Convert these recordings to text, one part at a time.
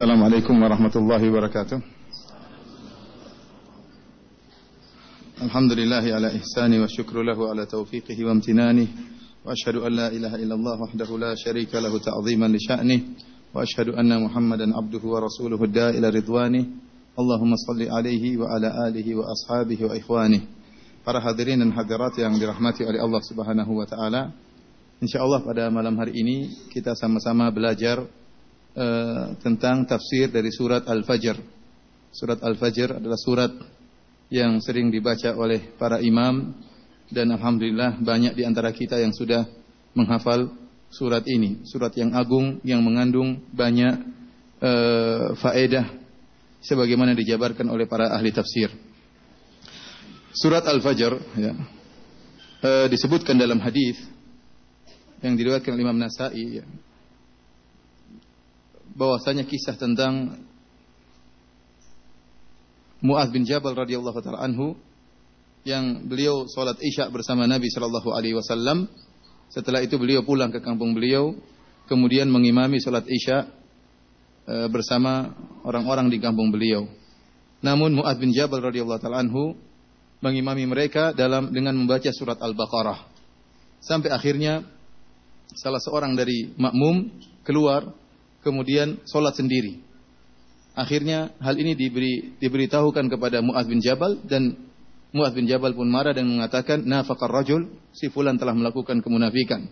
السلام عليكم ورحمة الله وبركاته الحمد لله على إحسانه والشكر له على توفيقه وامتنانه وأشهد أن لا إله إلا الله وحده لا شريك له تعظيما لشأنه وأشهد أن محمدا عبده ورسوله الداء إلى رضوانه اللهم صل عليه وعلى آله وأصحابه وإخوانه Para hadirin dan hadirat yang dirahmati oleh Allah Subhanahu wa taala. Insyaallah pada malam hari ini kita sama-sama belajar uh, tentang tafsir dari surat Al-Fajr. Surat Al-Fajr adalah surat yang sering dibaca oleh para imam dan alhamdulillah banyak di antara kita yang sudah menghafal surat ini. Surat yang agung yang mengandung banyak uh, faedah sebagaimana dijabarkan oleh para ahli tafsir. Surat Al-Fajr ya, e, disebutkan dalam hadis yang diriwayatkan oleh Imam Nasai ya, bahwasanya kisah tentang Muaz bin Jabal radhiyallahu taala anhu yang beliau salat Isya bersama Nabi sallallahu alaihi wasallam. Setelah itu beliau pulang ke kampung beliau, kemudian mengimami salat Isya e, bersama orang-orang di kampung beliau. Namun Muaz bin Jabal radhiyallahu taala anhu mengimami mereka dalam dengan membaca surat Al-Baqarah. Sampai akhirnya salah seorang dari makmum keluar kemudian sholat sendiri. Akhirnya hal ini diberi diberitahukan kepada Muaz bin Jabal dan Muaz bin Jabal pun marah dan mengatakan nafaqar rajul si fulan telah melakukan kemunafikan.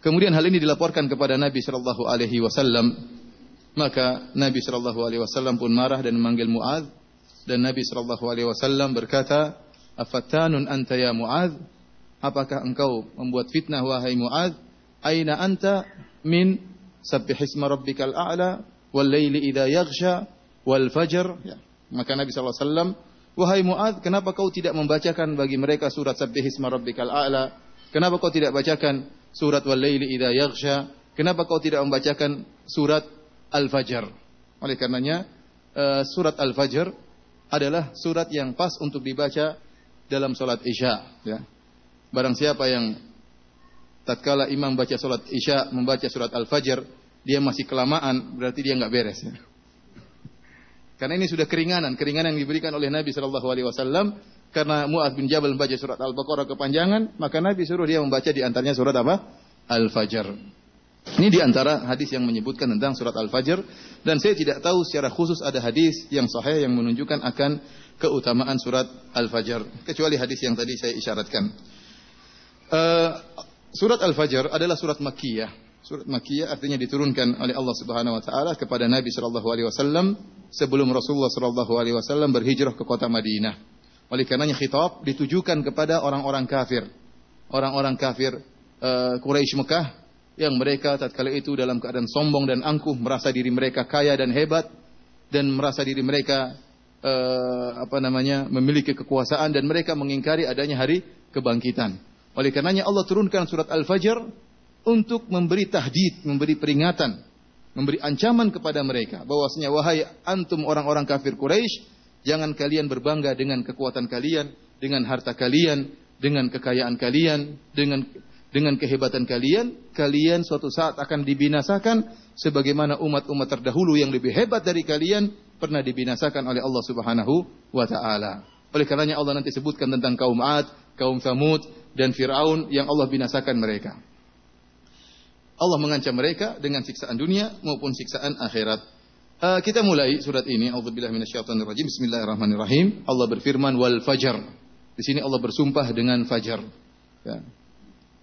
Kemudian hal ini dilaporkan kepada Nabi sallallahu alaihi wasallam. Maka Nabi sallallahu alaihi wasallam pun marah dan memanggil Muaz dan Nabi sallallahu alaihi wasallam berkata, "Afatanun anta ya Muaz? Apakah engkau membuat fitnah wahai Muaz? Aina anta min Sabbihisma rabbikal a'la wal laili idza yaghsha wal fajr. Ya. Maka Nabi sallallahu alaihi wasallam, "Wahai Muaz, kenapa kau tidak membacakan bagi mereka surat Sabbihisma rabbikal a'la? Kenapa kau tidak bacakan surat wal laili idza yaghsha? Kenapa kau tidak membacakan surat Al-Fajr?" Oleh karenanya, uh, surat Al-Fajr adalah surat yang pas untuk dibaca dalam solat Isya. Ya. Barang siapa yang tatkala imam baca solat Isya membaca surat Al-Fajr, dia masih kelamaan, berarti dia nggak beres. Ya. Karena ini sudah keringanan, keringanan yang diberikan oleh Nabi Shallallahu Alaihi Wasallam. Karena Muaz bin Jabal membaca surat Al-Baqarah kepanjangan, maka Nabi suruh dia membaca di antaranya surat apa? Al-Fajr. Ini di antara hadis yang menyebutkan tentang surat Al-Fajr dan saya tidak tahu secara khusus ada hadis yang sahih yang menunjukkan akan keutamaan surat Al-Fajr kecuali hadis yang tadi saya isyaratkan. Uh, Surat Al-Fajr adalah surat Makkiyah. Surat Makkiyah artinya diturunkan oleh Allah Subhanahu wa taala kepada Nabi sallallahu alaihi wasallam sebelum Rasulullah sallallahu alaihi wasallam berhijrah ke kota Madinah. Oleh karenanya khitab ditujukan kepada orang-orang kafir. Orang-orang kafir uh, Quraisy Mekah yang mereka tatkala itu dalam keadaan sombong dan angkuh, merasa diri mereka kaya dan hebat dan merasa diri mereka uh, apa namanya memiliki kekuasaan dan mereka mengingkari adanya hari kebangkitan. Oleh karenanya Allah turunkan surat Al-Fajr untuk memberi tahdid, memberi peringatan, memberi ancaman kepada mereka bahwasanya wahai antum orang-orang kafir Quraisy, jangan kalian berbangga dengan kekuatan kalian, dengan harta kalian, dengan kekayaan kalian, dengan dengan kehebatan kalian, kalian suatu saat akan dibinasakan sebagaimana umat-umat terdahulu yang lebih hebat dari kalian pernah dibinasakan oleh Allah Subhanahu wa taala. Oleh karenanya Allah nanti sebutkan tentang kaum Ad, kaum Samud, dan Fir'aun yang Allah binasakan mereka. Allah mengancam mereka dengan siksaan dunia maupun siksaan akhirat. Uh, kita mulai surat ini. Auzubillahi minasyaitonirrajim. Bismillahirrahmanirrahim. Allah berfirman wal fajar. Di sini Allah bersumpah dengan fajar. Ya.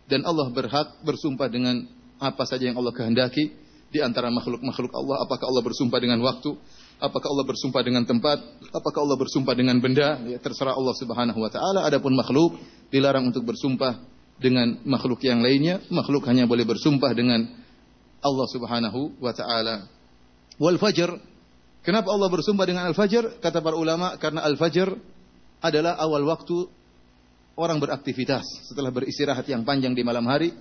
Dan Allah berhak bersumpah dengan apa saja yang Allah kehendaki di antara makhluk-makhluk Allah. Apakah Allah bersumpah dengan waktu? Apakah Allah bersumpah dengan tempat? Apakah Allah bersumpah dengan benda? Ya, terserah Allah Subhanahu wa taala. Adapun makhluk dilarang untuk bersumpah dengan makhluk yang lainnya. Makhluk hanya boleh bersumpah dengan Allah Subhanahu wa taala. Wal fajr. Kenapa Allah bersumpah dengan al-fajr? Kata para ulama karena al-fajr adalah awal waktu orang beraktivitas setelah beristirahat yang panjang di malam hari,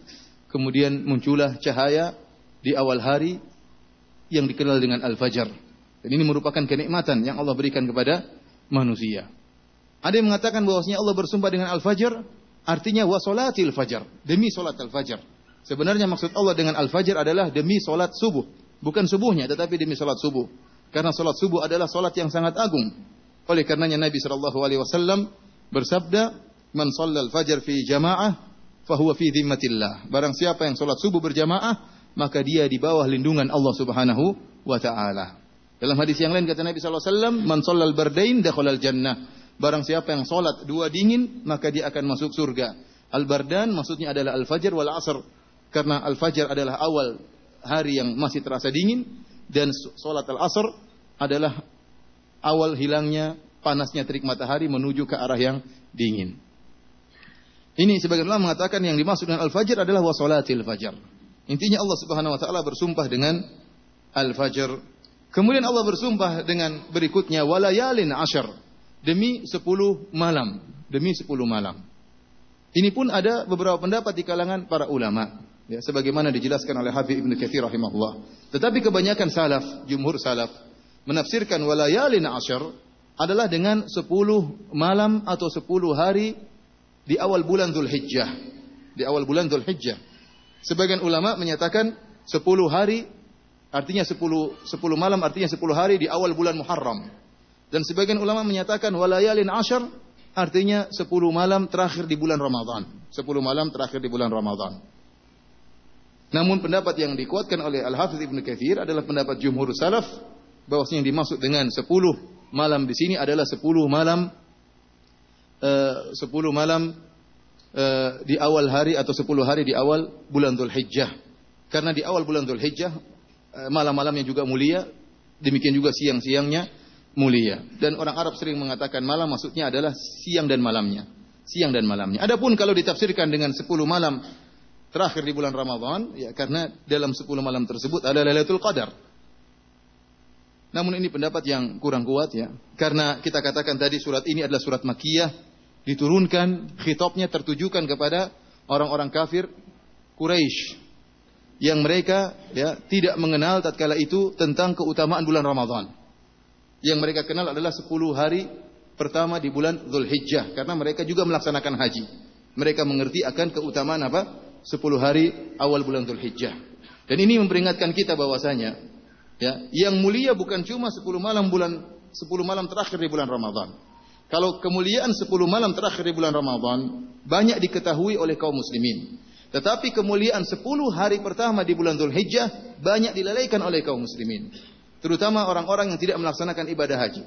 kemudian muncullah cahaya di awal hari yang dikenal dengan al-fajr. Dan ini merupakan kenikmatan yang Allah berikan kepada manusia. Ada yang mengatakan bahwasanya Allah bersumpah dengan al-fajr, artinya wa salatil fajr, demi salat al-fajr. Sebenarnya maksud Allah dengan al-fajr adalah demi salat subuh, Bukan subuhnya, tetapi demi salat subuh. Karena salat subuh adalah salat yang sangat agung. Oleh karenanya Nabi Shallallahu Alaihi Wasallam bersabda, "Man al fajar fi jamaah, fahuwa fi dhimmatillah." Barang siapa yang salat subuh berjamaah, maka dia di bawah lindungan Allah Subhanahu wa taala. Dalam hadis yang lain kata Nabi wasallam, "Man shallal bardain dakhalal jannah." Barang siapa yang salat dua dingin, maka dia akan masuk surga. Al-bardan maksudnya adalah al-fajr wal asr. Karena al-fajr adalah awal hari yang masih terasa dingin dan salat al-asr adalah awal hilangnya panasnya terik matahari menuju ke arah yang dingin. Ini sebagian ulama mengatakan yang dimaksud dengan al-fajr adalah wasolatil fajar. Intinya Allah Subhanahu wa taala bersumpah dengan al-fajr Kemudian Allah bersumpah dengan berikutnya walayalin ashar demi sepuluh malam, demi sepuluh malam. Ini pun ada beberapa pendapat di kalangan para ulama, ya, sebagaimana dijelaskan oleh Habib Ibnu Katsir rahimahullah. Tetapi kebanyakan salaf, jumhur salaf menafsirkan walayalin ashar adalah dengan sepuluh malam atau sepuluh hari di awal bulan Dzulhijjah. Di awal bulan Dzulhijjah. Sebagian ulama menyatakan sepuluh hari Artinya 10 10 malam artinya 10 hari di awal bulan Muharram. Dan sebagian ulama menyatakan walayalin ashar artinya 10 malam terakhir di bulan Ramadan. 10 malam terakhir di bulan Ramadan. Namun pendapat yang dikuatkan oleh Al-Hafidz Ibnu Katsir adalah pendapat jumhur salaf bahwasanya yang dimaksud dengan 10 malam di sini adalah 10 malam uh, 10 malam uh, di awal hari atau 10 hari di awal bulan Dzulhijjah. Karena di awal bulan Dzulhijjah Eh, malam-malamnya juga mulia, demikian juga siang-siangnya mulia. Dan orang Arab sering mengatakan malam maksudnya adalah siang dan malamnya. Siang dan malamnya. Adapun kalau ditafsirkan dengan 10 malam terakhir di bulan Ramadan, ya karena dalam 10 malam tersebut ada Lailatul Qadar. Namun ini pendapat yang kurang kuat ya. Karena kita katakan tadi surat ini adalah surat Makiyah, diturunkan, khitabnya tertujukan kepada orang-orang kafir Quraisy yang mereka ya tidak mengenal tatkala itu tentang keutamaan bulan Ramadan. Yang mereka kenal adalah 10 hari pertama di bulan Zulhijjah karena mereka juga melaksanakan haji. Mereka mengerti akan keutamaan apa? 10 hari awal bulan Zulhijjah. Dan ini memperingatkan kita bahwasanya ya, yang mulia bukan cuma 10 malam bulan 10 malam terakhir di bulan Ramadan. Kalau kemuliaan 10 malam terakhir di bulan Ramadan banyak diketahui oleh kaum muslimin. Tetapi kemuliaan 10 hari pertama di bulan Dhul Hijjah banyak dilalaikan oleh kaum muslimin. Terutama orang-orang yang tidak melaksanakan ibadah haji.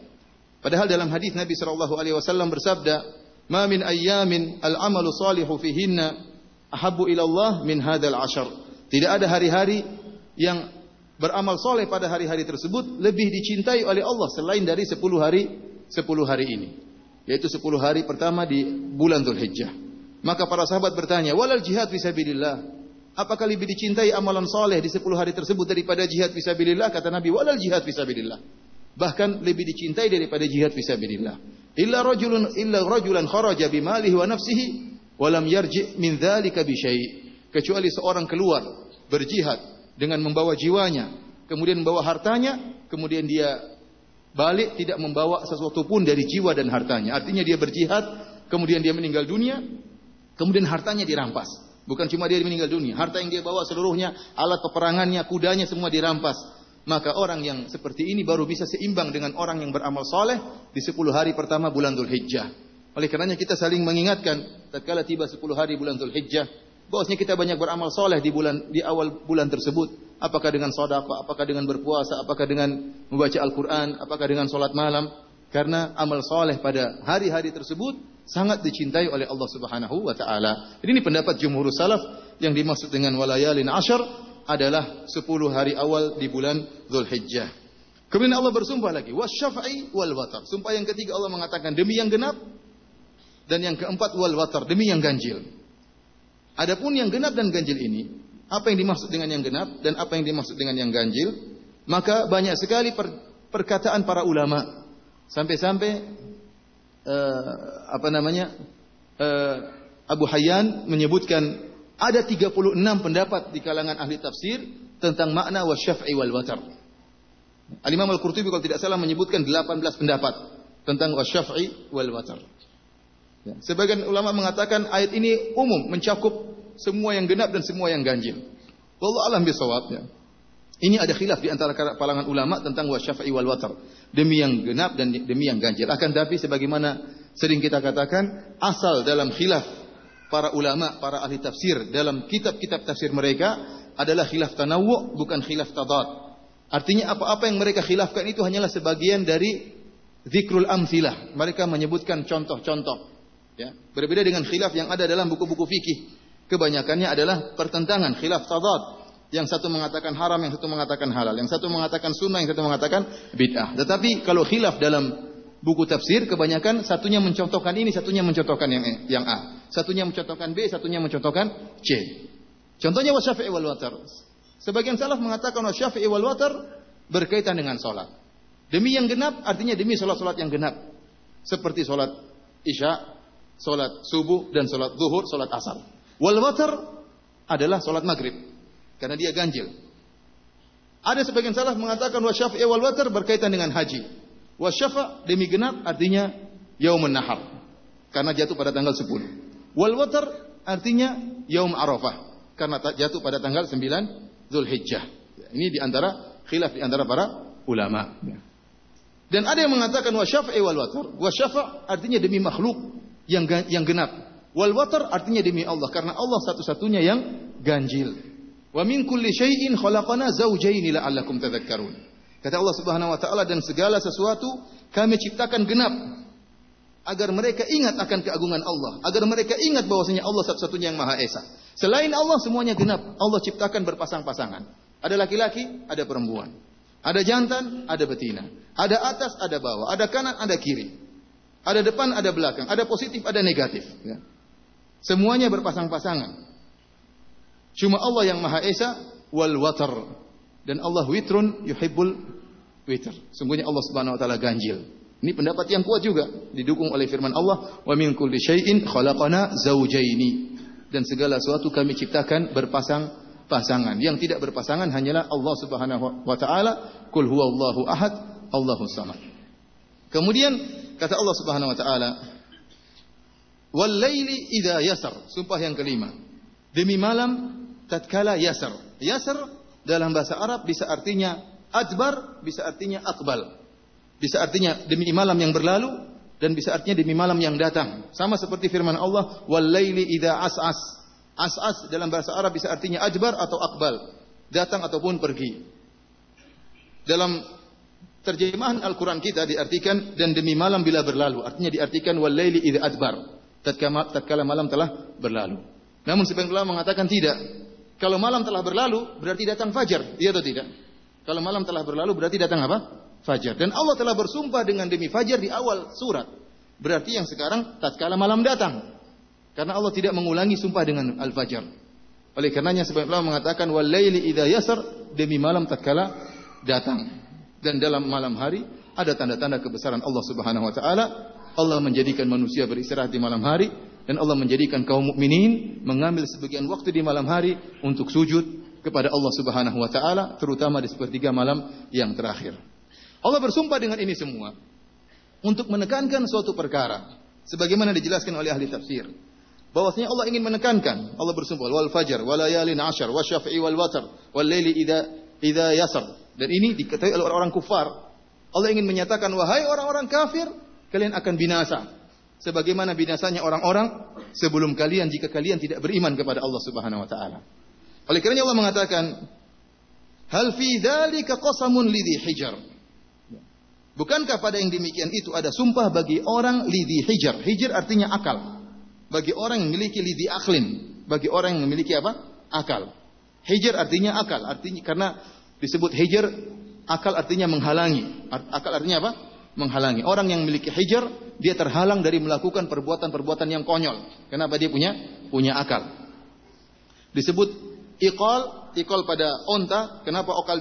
Padahal dalam hadis Nabi sallallahu alaihi wasallam bersabda, "Ma min ayyamin al-amalu salihu fihinna ahabbu ila Allah min hadzal ashar." Tidak ada hari-hari yang beramal soleh pada hari-hari tersebut lebih dicintai oleh Allah selain dari 10 hari 10 hari ini. Yaitu 10 hari pertama di bulan Dhul Hijjah. Maka para sahabat bertanya, "Walal jihad fisabilillah?" Apakah lebih dicintai amalan soleh di 10 hari tersebut daripada jihad fisabilillah? Kata Nabi, "Walal jihad fisabilillah." Bahkan lebih dicintai daripada jihad fisabilillah. Illa rajulun illa rajulan kharaja bimalihi wa nafsihi wa yarji min dzalika bi Kecuali seorang keluar berjihad dengan membawa jiwanya, kemudian membawa hartanya, kemudian dia balik tidak membawa sesuatu pun dari jiwa dan hartanya. Artinya dia berjihad, kemudian dia meninggal dunia, Kemudian hartanya dirampas. Bukan cuma dia meninggal dunia, harta yang dia bawa seluruhnya, alat peperangannya, kudanya semua dirampas. Maka orang yang seperti ini baru bisa seimbang dengan orang yang beramal soleh di 10 hari pertama bulan Dhul Hijjah. Oleh karenanya kita saling mengingatkan tatkala tiba 10 hari bulan Dhul Hijjah, bahwasanya kita banyak beramal soleh di bulan di awal bulan tersebut. Apakah dengan sedekah, apakah dengan berpuasa, apakah dengan membaca Al-Qur'an, apakah dengan salat malam. Karena amal soleh pada hari-hari tersebut sangat dicintai oleh Allah Subhanahu wa taala. Ini pendapat jumhur salaf yang dimaksud dengan walayalin ashar adalah 10 hari awal di bulan Zulhijjah. Kemudian Allah bersumpah lagi, wasyaf'i wal watar. Sumpah yang ketiga Allah mengatakan demi yang genap dan yang keempat wal watar, demi yang ganjil. Adapun yang genap dan ganjil ini, apa yang dimaksud dengan yang genap dan apa yang dimaksud dengan yang ganjil? Maka banyak sekali per, perkataan para ulama. Sampai-sampai uh, apa namanya uh, Abu Hayyan menyebutkan ada 36 pendapat di kalangan ahli tafsir tentang makna wasyaf'i wal watar. Al-Imam Al-Qurtubi kalau tidak salah menyebutkan 18 pendapat tentang wasyaf'i wal watar. Ya. Sebagian ulama mengatakan ayat ini umum mencakup semua yang genap dan semua yang ganjil. Wallahu alam bisawab ya. Ini ada khilaf di antara kalangan ulama tentang wasyafa'i wal watar. Demi yang genap dan demi yang ganjil. Akan tapi sebagaimana sering kita katakan, asal dalam khilaf para ulama, para ahli tafsir dalam kitab-kitab tafsir mereka adalah khilaf tanawu bukan khilaf tadad. Artinya apa-apa yang mereka khilafkan itu hanyalah sebagian dari zikrul amsilah. Mereka menyebutkan contoh-contoh. Ya. Berbeda dengan khilaf yang ada dalam buku-buku fikih. Kebanyakannya adalah pertentangan, khilaf tadad. Yang satu mengatakan haram, yang satu mengatakan halal. Yang satu mengatakan sunnah, yang satu mengatakan bid'ah. Tetapi kalau khilaf dalam buku tafsir, kebanyakan satunya mencontohkan ini, satunya mencontohkan yang yang A. Satunya mencontohkan B, satunya mencontohkan C. Contohnya wasyafi'i wal watar. Sebagian salaf mengatakan wasyafi'i wal watar berkaitan dengan sholat. Demi yang genap artinya demi sholat-sholat yang genap. Seperti sholat isya, sholat subuh, dan sholat zuhur, sholat asar. Wal watar adalah sholat maghrib karena dia ganjil. Ada sebagian salah mengatakan wa syafa'i wal watar berkaitan dengan haji. Wa syafa' demi genap artinya yaumun nahar. Karena jatuh pada tanggal 10. Wal watar artinya yaum arafah. Karena jatuh pada tanggal 9 Zulhijjah. Ini di antara khilaf di antara para ulama. Dan ada yang mengatakan wa syafa'i wal watar. Wa syafa' artinya demi makhluk yang yang genap. Wal watar artinya demi Allah karena Allah satu-satunya yang ganjil. Wa min kulli syai'in khalaqana zawjayn la'allakum tadhakkarun. Kata Allah Subhanahu wa taala dan segala sesuatu kami ciptakan genap agar mereka ingat akan keagungan Allah, agar mereka ingat bahwasanya Allah satu-satunya yang Maha Esa. Selain Allah semuanya genap. Allah ciptakan berpasang-pasangan. Ada laki-laki, ada perempuan. Ada jantan, ada betina. Ada atas, ada bawah. Ada kanan, ada kiri. Ada depan, ada belakang. Ada positif, ada negatif. Ya. Semuanya berpasang-pasangan. Cuma Allah yang Maha Esa wal watar. Dan Allah witrun yuhibbul witr. Sungguhnya Allah Subhanahu wa taala ganjil. Ini pendapat yang kuat juga didukung oleh firman Allah, "Wa min kulli syai'in khalaqana zaujaini." Dan segala sesuatu kami ciptakan berpasang pasangan. Yang tidak berpasangan hanyalah Allah Subhanahu wa taala, "Qul huwallahu ahad, Allahu samad." Kemudian kata Allah Subhanahu wa taala, "Wal laili idza yasar." Sumpah yang kelima. Demi malam tatkala yasar. Yasar dalam bahasa Arab bisa artinya adbar, bisa artinya akbal. Bisa artinya demi malam yang berlalu dan bisa artinya demi malam yang datang. Sama seperti firman Allah, "Wal laili idza as'as." As'as dalam bahasa Arab bisa artinya adbar atau akbal, datang ataupun pergi. Dalam terjemahan Al-Quran kita diartikan dan demi malam bila berlalu. Artinya diartikan wal laili idza adbar. Tatkala malam telah berlalu. Namun sebagian ulama mengatakan tidak. Kalau malam telah berlalu, berarti datang fajar. Iya atau tidak? Kalau malam telah berlalu, berarti datang apa? Fajar. Dan Allah telah bersumpah dengan demi fajar di awal surat. Berarti yang sekarang tatkala malam datang. Karena Allah tidak mengulangi sumpah dengan al-fajar. Oleh karenanya sebagian ulama mengatakan wal laili idza yasar demi malam tatkala datang. Dan dalam malam hari ada tanda-tanda kebesaran Allah Subhanahu wa taala. Allah menjadikan manusia beristirahat di malam hari dan Allah menjadikan kaum mukminin mengambil sebagian waktu di malam hari untuk sujud kepada Allah Subhanahu wa taala terutama di sepertiga malam yang terakhir. Allah bersumpah dengan ini semua untuk menekankan suatu perkara sebagaimana dijelaskan oleh ahli tafsir. Bahwasanya Allah ingin menekankan Allah bersumpah wal fajar wal layalin ashar wasyafi'i wal watar wal laili idza idza yasar. Dan ini diketahui oleh orang-orang kufar. Allah ingin menyatakan wahai orang-orang kafir kalian akan binasa sebagaimana binasanya orang-orang sebelum kalian jika kalian tidak beriman kepada Allah Subhanahu wa taala. Oleh kerana Allah mengatakan, "Hal fi dzalika qasamun lidhi hijar?" Bukankah pada yang demikian itu ada sumpah bagi orang lidhi hijar? Hijar artinya akal. Bagi orang yang memiliki lidhi aklin, bagi orang yang memiliki apa? Akal. Hijar artinya akal, artinya karena disebut hijar akal artinya menghalangi. Akal artinya apa? Menghalangi. Orang yang memiliki hijar dia terhalang dari melakukan perbuatan-perbuatan yang konyol. Kenapa dia punya punya akal? Disebut iqal, iqal pada onta. Kenapa okal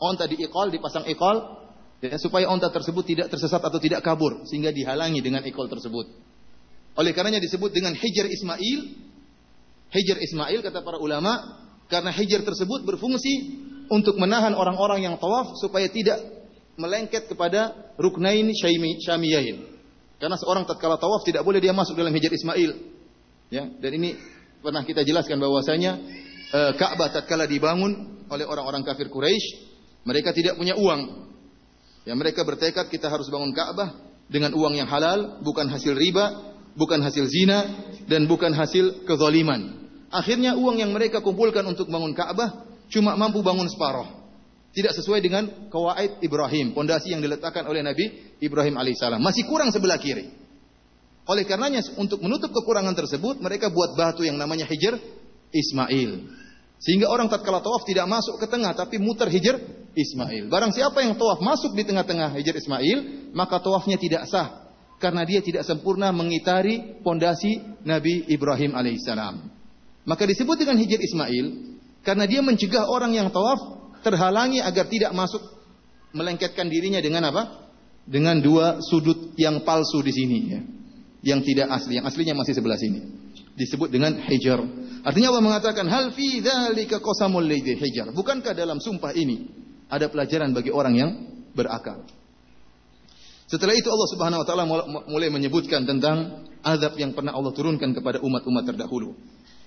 onta di iqal dipasang iqal? Ya, supaya onta tersebut tidak tersesat atau tidak kabur sehingga dihalangi dengan iqal tersebut. Oleh karenanya disebut dengan hijr Ismail. Hijr Ismail kata para ulama karena hijr tersebut berfungsi untuk menahan orang-orang yang tawaf supaya tidak melengket kepada ruknain syamiyain. Karena seorang tatkala tawaf tidak boleh dia masuk dalam hijr Ismail. Ya, dan ini pernah kita jelaskan bahwasanya e, Ka'bah tatkala dibangun oleh orang-orang kafir Quraisy. Mereka tidak punya uang. Ya mereka bertekad kita harus bangun Ka'bah dengan uang yang halal, bukan hasil riba, bukan hasil zina dan bukan hasil kezaliman. Akhirnya uang yang mereka kumpulkan untuk bangun Ka'bah cuma mampu bangun separuh. Tidak sesuai dengan kawaid Ibrahim, pondasi yang diletakkan oleh Nabi Ibrahim alaihissalam. Masih kurang sebelah kiri. Oleh karenanya untuk menutup kekurangan tersebut mereka buat batu yang namanya hijr Ismail. Sehingga orang tatkala tawaf tidak masuk ke tengah tapi muter hijr Ismail. Barang siapa yang tawaf masuk di tengah-tengah hijr Ismail, maka tawafnya tidak sah karena dia tidak sempurna mengitari pondasi Nabi Ibrahim alaihissalam. Maka disebut dengan hijr Ismail karena dia mencegah orang yang tawaf terhalangi agar tidak masuk melengketkan dirinya dengan apa? Dengan dua sudut yang palsu di sini ya. Yang tidak asli, yang aslinya masih sebelah sini. Disebut dengan hijar. Artinya Allah mengatakan hal fi dzalika qasamul hijar. Bukankah dalam sumpah ini ada pelajaran bagi orang yang berakal? Setelah itu Allah Subhanahu wa taala mulai menyebutkan tentang azab yang pernah Allah turunkan kepada umat-umat terdahulu.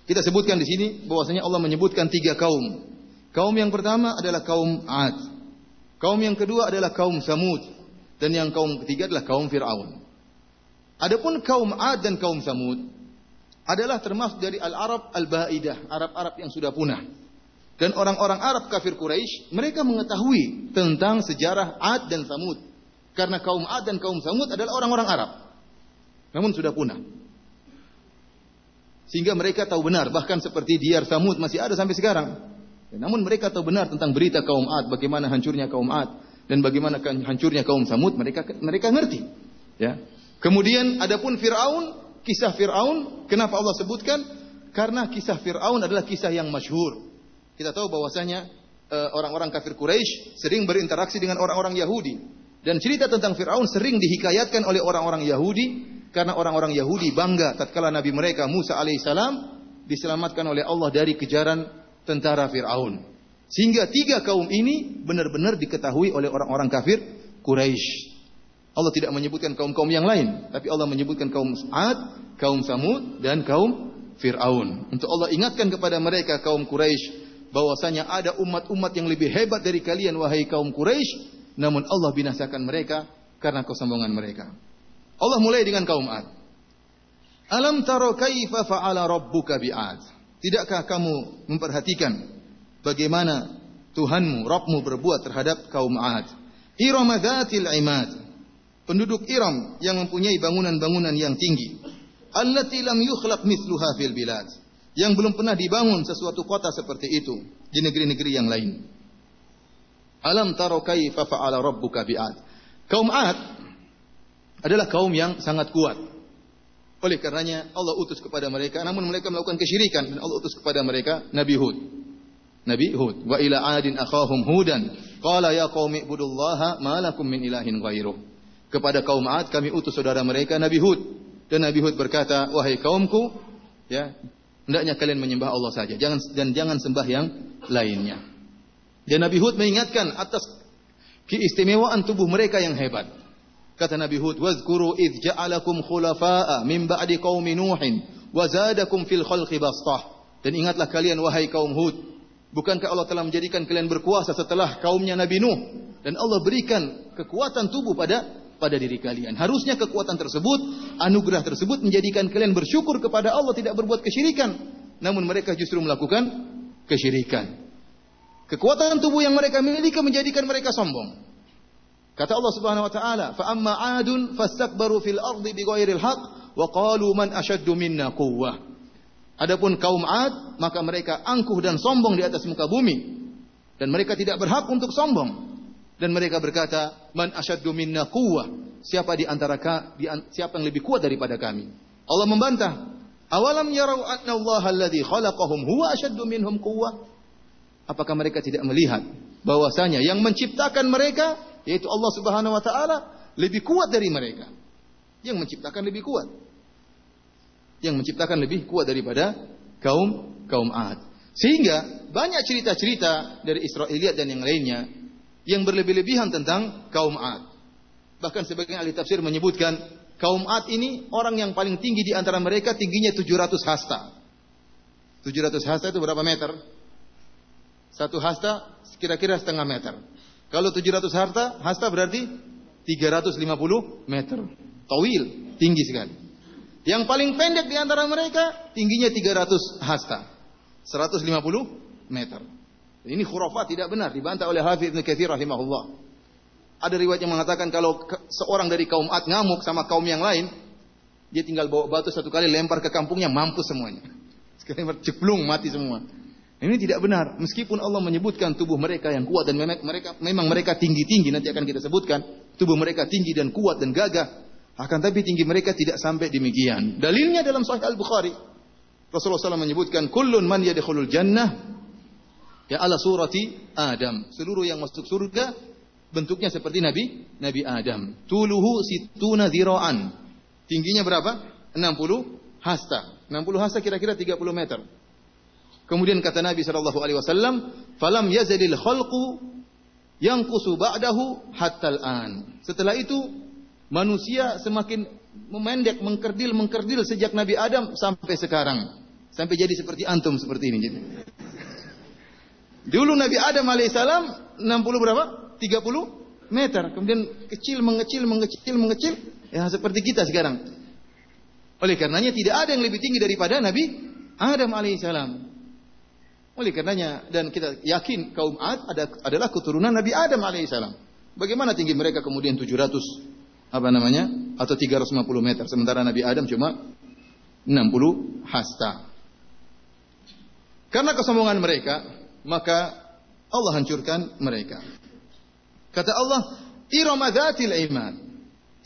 Kita sebutkan di sini bahwasanya Allah menyebutkan tiga kaum Kaum yang pertama adalah kaum Ad. Kaum yang kedua adalah kaum Samud. Dan yang kaum ketiga adalah kaum Fir'aun. Adapun kaum Ad dan kaum Samud adalah termasuk dari Al-Arab Al-Ba'idah, Arab-Arab yang sudah punah. Dan orang-orang Arab kafir Quraisy, mereka mengetahui tentang sejarah Ad dan Samud. Karena kaum Ad dan kaum Samud adalah orang-orang Arab. Namun sudah punah. Sehingga mereka tahu benar, bahkan seperti Diyar Samud masih ada sampai sekarang. Namun mereka tahu benar tentang berita kaum Ad, bagaimana hancurnya kaum Ad dan bagaimana hancurnya kaum Samud, mereka mereka ngerti. Ya. Kemudian adapun Firaun, kisah Firaun, kenapa Allah sebutkan? Karena kisah Firaun adalah kisah yang masyhur. Kita tahu bahwasanya eh, orang-orang kafir Quraisy sering berinteraksi dengan orang-orang Yahudi dan cerita tentang Firaun sering dihikayatkan oleh orang-orang Yahudi karena orang-orang Yahudi bangga tatkala Nabi mereka Musa alaihissalam diselamatkan oleh Allah dari kejaran tentara Fir'aun. Sehingga tiga kaum ini benar-benar diketahui oleh orang-orang kafir Quraisy. Allah tidak menyebutkan kaum-kaum yang lain, tapi Allah menyebutkan kaum Ad, kaum Samud, dan kaum Fir'aun. Untuk Allah ingatkan kepada mereka kaum Quraisy bahwasanya ada umat-umat yang lebih hebat dari kalian wahai kaum Quraisy, namun Allah binasakan mereka karena kesombongan mereka. Allah mulai dengan kaum Ad. Alam taro kaifa fa'ala rabbuka bi'ad? Tidakkah kamu memperhatikan bagaimana Tuhanmu, Rabbmu berbuat terhadap kaum Ad? Iram dzatil imad. Penduduk Iram yang mempunyai bangunan-bangunan yang tinggi. Allati lam yukhlaq mithluha fil bilad. Yang belum pernah dibangun sesuatu kota seperti itu di negeri-negeri yang lain. Alam taro kaifa fa'ala rabbuka bi'ad. Kaum Ad adalah kaum yang sangat kuat. Oleh karenanya Allah utus kepada mereka namun mereka melakukan kesyirikan dan Allah utus kepada mereka Nabi Hud. Nabi Hud, wa ila adin akhahum hudan, qala ya qaumi ibudullaha ma lakum min ilahin ghairuh. Kepada kaum Ad kami utus saudara mereka Nabi Hud dan Nabi Hud berkata, wahai kaumku, ya, hendaknya kalian menyembah Allah saja, jangan dan jangan sembah yang lainnya. Dan Nabi Hud mengingatkan atas keistimewaan tubuh mereka yang hebat. Kata Nabi Hud, "Wazkuru id ja'alakum khulafa'a min ba'di qaumi Nuhin wa zadakum fil khalqi bastah." Dan ingatlah kalian wahai kaum Hud, bukankah Allah telah menjadikan kalian berkuasa setelah kaumnya Nabi Nuh dan Allah berikan kekuatan tubuh pada pada diri kalian. Harusnya kekuatan tersebut, anugerah tersebut menjadikan kalian bersyukur kepada Allah tidak berbuat kesyirikan. Namun mereka justru melakukan kesyirikan. Kekuatan tubuh yang mereka miliki menjadikan mereka sombong. Kata Allah Subhanahu wa taala, "Fa amma 'adun fastakbaru fil ardi bighairil haqq wa qalu man ashaddu minna quwwah." Adapun kaum 'Ad, maka mereka angkuh dan sombong di atas muka bumi dan mereka tidak berhak untuk sombong. Dan mereka berkata, "Man ashaddu minna quwwah?" Siapa di antara ka, di, siapa yang lebih kuat daripada kami? Allah membantah, "Awalam yarau anna Allah alladhi khalaqahum huwa ashaddu minhum quwwah?" Apakah mereka tidak melihat bahwasanya yang menciptakan mereka yaitu Allah Subhanahu wa taala lebih kuat dari mereka. Yang menciptakan lebih kuat. Yang menciptakan lebih kuat daripada kaum kaum Ad. Sehingga banyak cerita-cerita dari Israiliyat dan yang lainnya yang berlebih-lebihan tentang kaum Ad. Bahkan sebagian ahli tafsir menyebutkan kaum Ad ini orang yang paling tinggi di antara mereka tingginya 700 hasta. 700 hasta itu berapa meter? Satu hasta kira-kira setengah meter. Kalau 700 hasta, hasta berarti 350 meter. Tawil, tinggi sekali. Yang paling pendek di antara mereka tingginya 300 hasta. 150 meter. Ini khurafat tidak benar dibantah oleh Hafidz Ibnu Katsir rahimahullah. Ada riwayat yang mengatakan kalau seorang dari kaum Ad ngamuk sama kaum yang lain, dia tinggal bawa batu satu kali lempar ke kampungnya mampus semuanya. Sekali ceplung mati semua. Ini tidak benar. Meskipun Allah menyebutkan tubuh mereka yang kuat dan mereka memang mereka tinggi-tinggi nanti akan kita sebutkan, tubuh mereka tinggi dan kuat dan gagah. Akan tapi tinggi mereka tidak sampai demikian. Dalilnya dalam Sahih Al-Bukhari. Rasulullah SAW menyebutkan kullun man yadkhulul jannah Ya ala surati Adam. Seluruh yang masuk surga bentuknya seperti Nabi Nabi Adam. Tuluhu situna ziraan. Tingginya berapa? 60 hasta. 60 hasta kira-kira 30 meter. Kemudian kata Nabi sallallahu alaihi wasallam, "Falam yazalil khalqu yanqusu ba'dahu hatta an." Setelah itu manusia semakin memendek, mengkerdil, mengkerdil sejak Nabi Adam sampai sekarang. Sampai jadi seperti antum seperti ini. Jadi. Dulu Nabi Adam alaihissalam 60 berapa? 30 meter. Kemudian kecil, mengecil, mengecil, mengecil. Ya seperti kita sekarang. Oleh karenanya tidak ada yang lebih tinggi daripada Nabi Adam alaihissalam. Oleh karenanya dan kita yakin kaum Ad adalah keturunan Nabi Adam alaihissalam. Bagaimana tinggi mereka kemudian 700 apa namanya atau 350 meter sementara Nabi Adam cuma 60 hasta. Karena kesombongan mereka, maka Allah hancurkan mereka. Kata Allah, Iramadatil iman.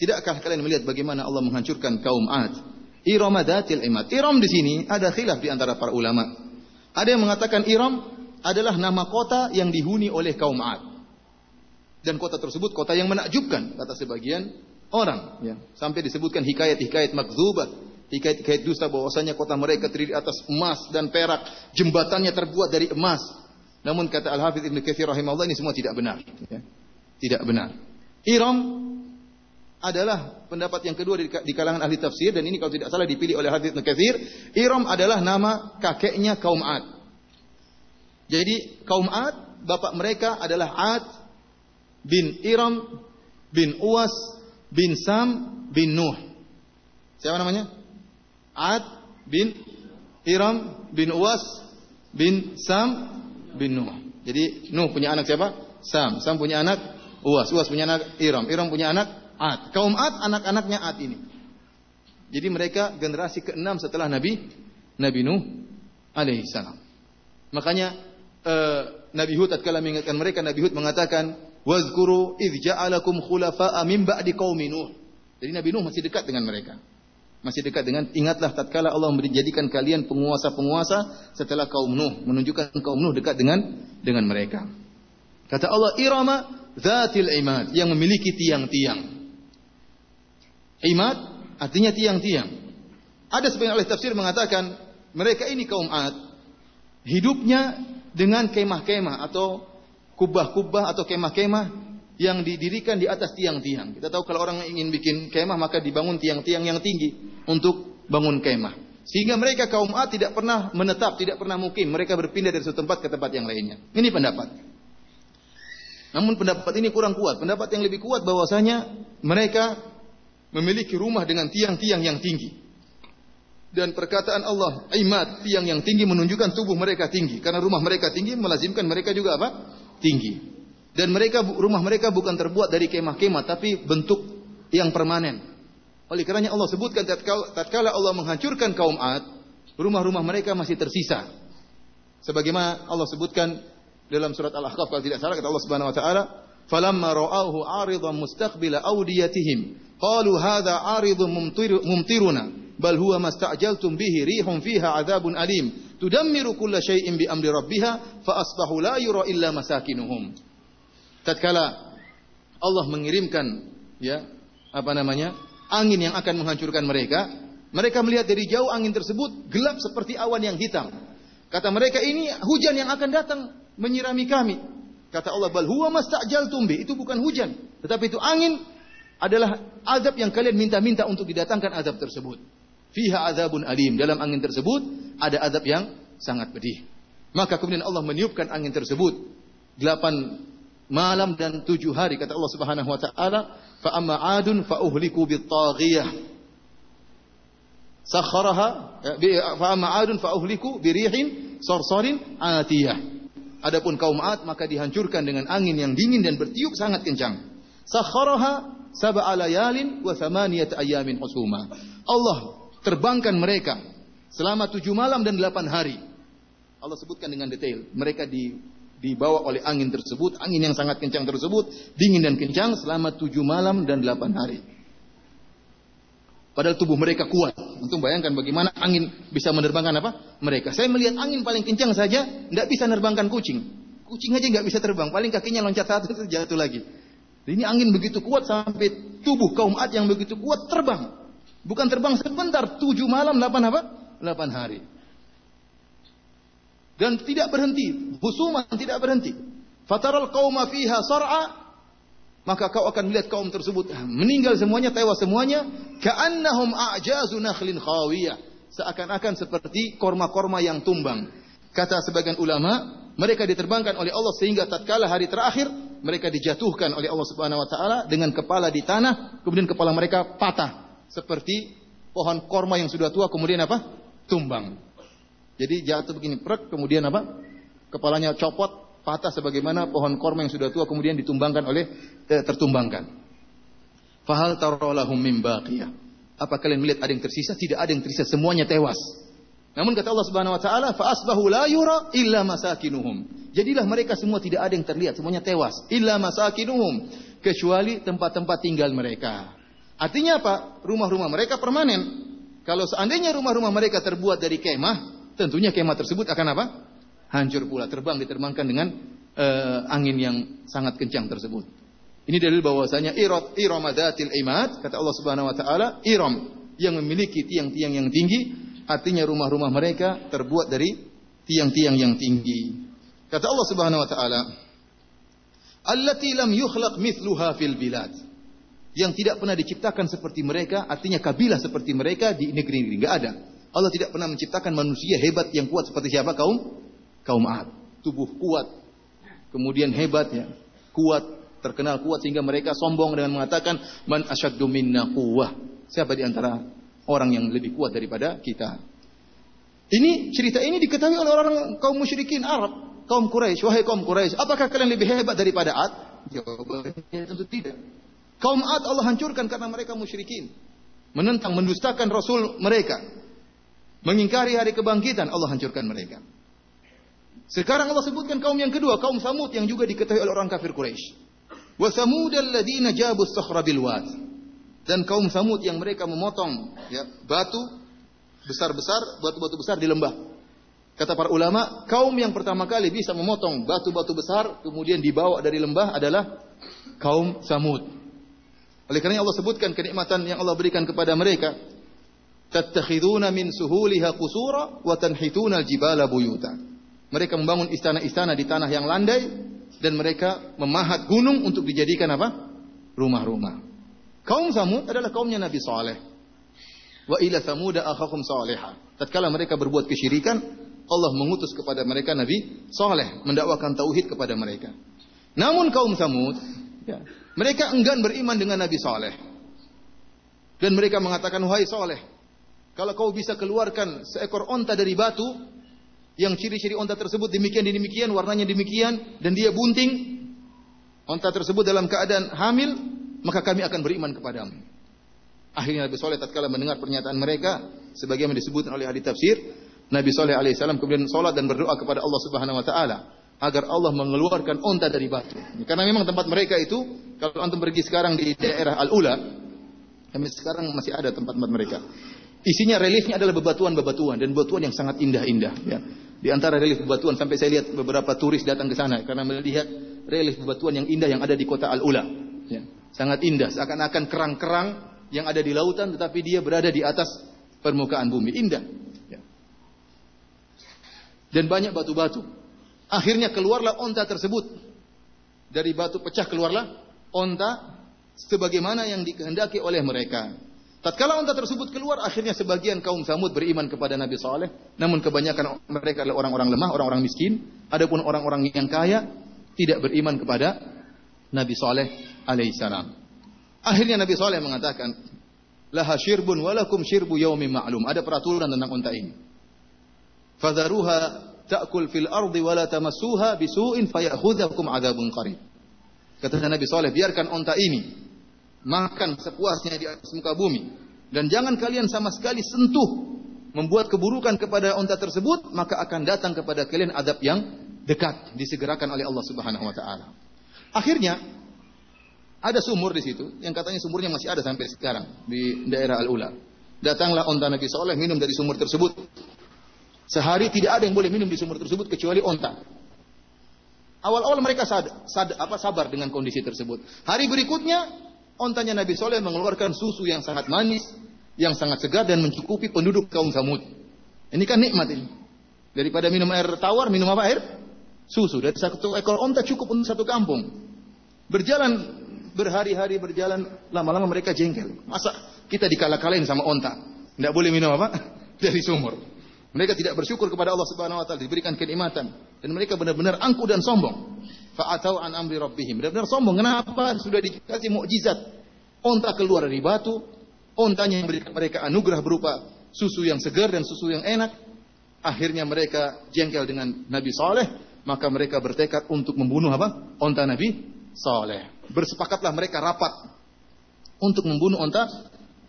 Tidakkah kalian melihat bagaimana Allah menghancurkan kaum Ad? Iramadatil iman. Iram di sini ada khilaf di antara para ulama. Ada yang mengatakan Iram adalah nama kota yang dihuni oleh kaum Ad. Dan kota tersebut kota yang menakjubkan kata sebagian orang ya. Sampai disebutkan hikayat-hikayat makzubat, hikayat-hikayat dusta bahwasanya kota mereka terdiri atas emas dan perak, jembatannya terbuat dari emas, namun kata Al-Hafidh Ibn Kathir rahimahullah ini semua tidak benar. Ya. Tidak benar. Iram adalah pendapat yang kedua di, kalangan ahli tafsir dan ini kalau tidak salah dipilih oleh Hafidh Ibn Kathir. Iram adalah nama kakeknya kaum Ad. Jadi kaum Ad, bapak mereka adalah Ad bin Iram bin Uwas bin Sam bin Nuh. Siapa namanya? Ad bin Iram bin Uwas bin Sam bin Nuh. Jadi Nuh punya anak siapa? Sam. Sam punya anak Uwas. Uwas punya anak Iram. Iram punya anak Ad. Kaum Ad anak-anaknya Ad ini. Jadi mereka generasi keenam setelah Nabi Nabi Nuh alaihi salam. Makanya uh, Nabi Hud tatkala mengingatkan mereka Nabi Hud mengatakan wazkuru idz ja'alakum khulafa'a min ba'di qaumi Nuh. Jadi Nabi Nuh masih dekat dengan mereka masih dekat dengan ingatlah tatkala Allah menjadikan kalian penguasa-penguasa setelah kaum Nuh menunjukkan kaum Nuh dekat dengan dengan mereka. Kata Allah Irama zatil imad yang memiliki tiang-tiang. Imad artinya tiang-tiang. Ada sebagian oleh tafsir mengatakan mereka ini kaum Ad hidupnya dengan kemah-kemah atau kubah-kubah atau kemah-kemah yang didirikan di atas tiang-tiang. Kita tahu kalau orang ingin bikin kemah maka dibangun tiang-tiang yang tinggi untuk bangun kemah. Sehingga mereka kaum A tidak pernah menetap, tidak pernah mungkin mereka berpindah dari satu tempat ke tempat yang lainnya. Ini pendapat. Namun pendapat ini kurang kuat. Pendapat yang lebih kuat bahwasanya mereka memiliki rumah dengan tiang-tiang yang tinggi. Dan perkataan Allah, imat, tiang yang tinggi menunjukkan tubuh mereka tinggi. Karena rumah mereka tinggi melazimkan mereka juga apa? Tinggi. Dan mereka rumah mereka bukan terbuat dari kemah-kemah tapi bentuk yang permanen. Oleh karenanya Allah sebutkan tatkala Allah menghancurkan kaum Ad, rumah-rumah mereka masih tersisa. Sebagaimana Allah sebutkan dalam surat Al-Ahqaf kalau tidak salah kata Allah Subhanahu wa taala, "Falamma ra'awhu 'aridan mustaqbila awdiyatihim, qalu hadha 'aridun mumtiruna, bal huwa masta'jaltum bihi rihun fiha 'adzabun alim, tudammiru kulla syai'in bi amri rabbiha fa asbahu la yura illa masakinuhum." tatkala Allah mengirimkan ya apa namanya angin yang akan menghancurkan mereka mereka melihat dari jauh angin tersebut gelap seperti awan yang hitam. Kata mereka ini hujan yang akan datang menyirami kami. Kata Allah bal huwa mastajaltum bi. Itu bukan hujan tetapi itu angin adalah azab yang kalian minta-minta untuk didatangkan azab tersebut fiha azabun alim. Dalam angin tersebut ada azab yang sangat pedih. Maka kemudian Allah meniupkan angin tersebut. Delapan malam dan tujuh hari kata Allah Subhanahu wa taala fa amma adun fa uhliku bit taghiyah sakharaha ya, fa amma adun fa uhliku birihin sarsarin atiyah. Adapun kaum Ad maka dihancurkan dengan angin yang dingin dan bertiup sangat kencang. Sakharaha sab'a layalin wa thamaniyat ayamin husuma. Allah terbangkan mereka selama tujuh malam dan delapan hari Allah sebutkan dengan detail mereka di dibawa oleh angin tersebut, angin yang sangat kencang tersebut, dingin dan kencang selama tujuh malam dan delapan hari. Padahal tubuh mereka kuat. Untuk bayangkan bagaimana angin bisa menerbangkan apa? Mereka. Saya melihat angin paling kencang saja, tidak bisa menerbangkan kucing. Kucing aja nggak bisa terbang. Paling kakinya loncat satu jatuh lagi. Ini angin begitu kuat sampai tubuh kaum Ad yang begitu kuat terbang. Bukan terbang sebentar, tujuh malam, delapan apa? Delapan hari dan tidak berhenti, husuman tidak berhenti. Fataral qauma fiha sar'a maka kau akan melihat kaum tersebut meninggal semuanya, tewas semuanya, ka'annahum a'jazu nakhlin khawiyah. Seakan-akan seperti korma-korma yang tumbang. Kata sebagian ulama, mereka diterbangkan oleh Allah sehingga tatkala hari terakhir mereka dijatuhkan oleh Allah Subhanahu wa taala dengan kepala di tanah, kemudian kepala mereka patah seperti pohon korma yang sudah tua kemudian apa? tumbang. Jadi jatuh begini, prek, kemudian apa? Kepalanya copot, patah sebagaimana pohon korma yang sudah tua kemudian ditumbangkan oleh eh, tertumbangkan. Fahal tarolahum mim. Apa kalian melihat ada yang tersisa? Tidak ada yang tersisa, semuanya tewas. Namun kata Allah Subhanahu wa taala, fa asbahu la yura illa masakinuhum. Jadilah mereka semua tidak ada yang terlihat, semuanya tewas. Illa masakinuhum, kecuali tempat-tempat tinggal mereka. Artinya apa? Rumah-rumah mereka permanen. Kalau seandainya rumah-rumah mereka terbuat dari kemah, tentunya kemah tersebut akan apa? Hancur pula, terbang diterbangkan dengan uh, angin yang sangat kencang tersebut. Ini dalil bahwasanya irat iramadatil imad kata Allah Subhanahu wa taala iram yang memiliki tiang-tiang yang tinggi artinya rumah-rumah mereka terbuat dari tiang-tiang yang tinggi. Kata Allah Subhanahu wa taala allati lam yukhlaq mithluha fil bilad yang tidak pernah diciptakan seperti mereka artinya kabilah seperti mereka di negeri-negeri enggak ada. Allah tidak pernah menciptakan manusia hebat yang kuat seperti siapa kaum kaum Ad. Tubuh kuat, kemudian hebat ya, kuat, terkenal kuat sehingga mereka sombong dengan mengatakan man asyaddu minna quwwah. Siapa di antara orang yang lebih kuat daripada kita? Ini cerita ini diketahui oleh orang kaum musyrikin Arab, kaum Quraisy. Wahai kaum Quraisy, apakah kalian lebih hebat daripada Ad? Jawabannya tentu tidak. Kaum Ad Allah hancurkan karena mereka musyrikin. Menentang, mendustakan Rasul mereka. Mengingkari hari kebangkitan, Allah hancurkan mereka. Sekarang Allah sebutkan kaum yang kedua, kaum Samud yang juga diketahui oleh orang kafir Quraisy. Wa Samud alladziina jabu sakhra. Dan kaum Samud yang mereka memotong ya, batu besar-besar, batu-batu besar di lembah. Kata para ulama, kaum yang pertama kali bisa memotong batu-batu besar kemudian dibawa dari lembah adalah kaum Samud. Oleh karena Allah sebutkan kenikmatan yang Allah berikan kepada mereka, tattakhiduna min suhuliha qusura wa tanhituna al-jibala buyuta. Mereka membangun istana-istana di tanah yang landai dan mereka memahat gunung untuk dijadikan apa? rumah-rumah. Kaum Samud adalah kaumnya Nabi Saleh. Wa ila Samuda akhahum Salihah. Tatkala mereka berbuat kesyirikan, Allah mengutus kepada mereka Nabi Saleh mendakwakan tauhid kepada mereka. Namun kaum Samud, ya, mereka enggan beriman dengan Nabi Saleh. Dan mereka mengatakan, "Wahai Saleh, kalau kau bisa keluarkan seekor onta dari batu, yang ciri-ciri onta tersebut demikian demikian, warnanya demikian, dan dia bunting, onta tersebut dalam keadaan hamil, maka kami akan beriman kepadamu. Akhirnya Nabi Soleh tatkala mendengar pernyataan mereka, sebagaimana disebutkan oleh ahli tafsir, Nabi Soleh alaihissalam kemudian sholat dan berdoa kepada Allah Subhanahu Wa Taala agar Allah mengeluarkan onta dari batu. Karena memang tempat mereka itu, kalau antum pergi sekarang di daerah Al Ula, kami sekarang masih ada tempat-tempat mereka. Isinya reliefnya adalah bebatuan-bebatuan dan bebatuan yang sangat indah-indah. Ya. Di antara relief bebatuan sampai saya lihat beberapa turis datang ke sana karena melihat relief bebatuan yang indah yang ada di kota Al Ula. Ya. Sangat indah, seakan-akan kerang-kerang yang ada di lautan tetapi dia berada di atas permukaan bumi. Indah. Ya. Dan banyak batu-batu. Akhirnya keluarlah onta tersebut. Dari batu pecah keluarlah onta sebagaimana yang dikehendaki oleh mereka. Tatkala unta tersebut keluar, akhirnya sebagian kaum Samud beriman kepada Nabi Saleh. Namun kebanyakan mereka adalah orang-orang lemah, orang-orang miskin. Adapun orang-orang yang kaya tidak beriman kepada Nabi Saleh alaihissalam. Akhirnya Nabi Saleh mengatakan, laha syirbun walakum syirbu yaumi ma'lum. Ada peraturan tentang unta ini. Fadharuha ta'kul fil ardi wa la tamassuha bisu'in fayakhudhakum adzabun qarib. Kata Nabi Saleh, biarkan unta ini makan sepuasnya di atas muka bumi dan jangan kalian sama sekali sentuh membuat keburukan kepada unta tersebut maka akan datang kepada kalian adab yang dekat disegerakan oleh Allah Subhanahu wa taala. Akhirnya ada sumur di situ yang katanya sumurnya masih ada sampai sekarang di daerah Al-Ula. Datanglah unta Nabi Saleh minum dari sumur tersebut. Sehari tidak ada yang boleh minum di sumur tersebut kecuali unta. Awal-awal mereka sad, sad, apa, sabar dengan kondisi tersebut. Hari berikutnya ontanya Nabi Soleh mengeluarkan susu yang sangat manis, yang sangat segar dan mencukupi penduduk kaum Samud. Ini kan nikmat ini. Daripada minum air tawar, minum apa air? Susu. Dari satu ekor onta cukup untuk satu kampung. Berjalan berhari-hari berjalan, lama-lama mereka jengkel. Masa kita dikalah-kalahin sama onta? Tidak boleh minum apa? Dari sumur. Mereka tidak bersyukur kepada Allah Subhanahu wa taala diberikan kenikmatan dan mereka benar-benar angkuh dan sombong. Fa'atau an amri rabbihim. Benar-benar sombong. Kenapa? Sudah dikasih mukjizat. Onta keluar dari batu, ontanya yang memberikan mereka anugerah berupa susu yang segar dan susu yang enak. Akhirnya mereka jengkel dengan Nabi Saleh, maka mereka bertekad untuk membunuh apa? Onta Nabi Saleh. Bersepakatlah mereka rapat untuk membunuh onta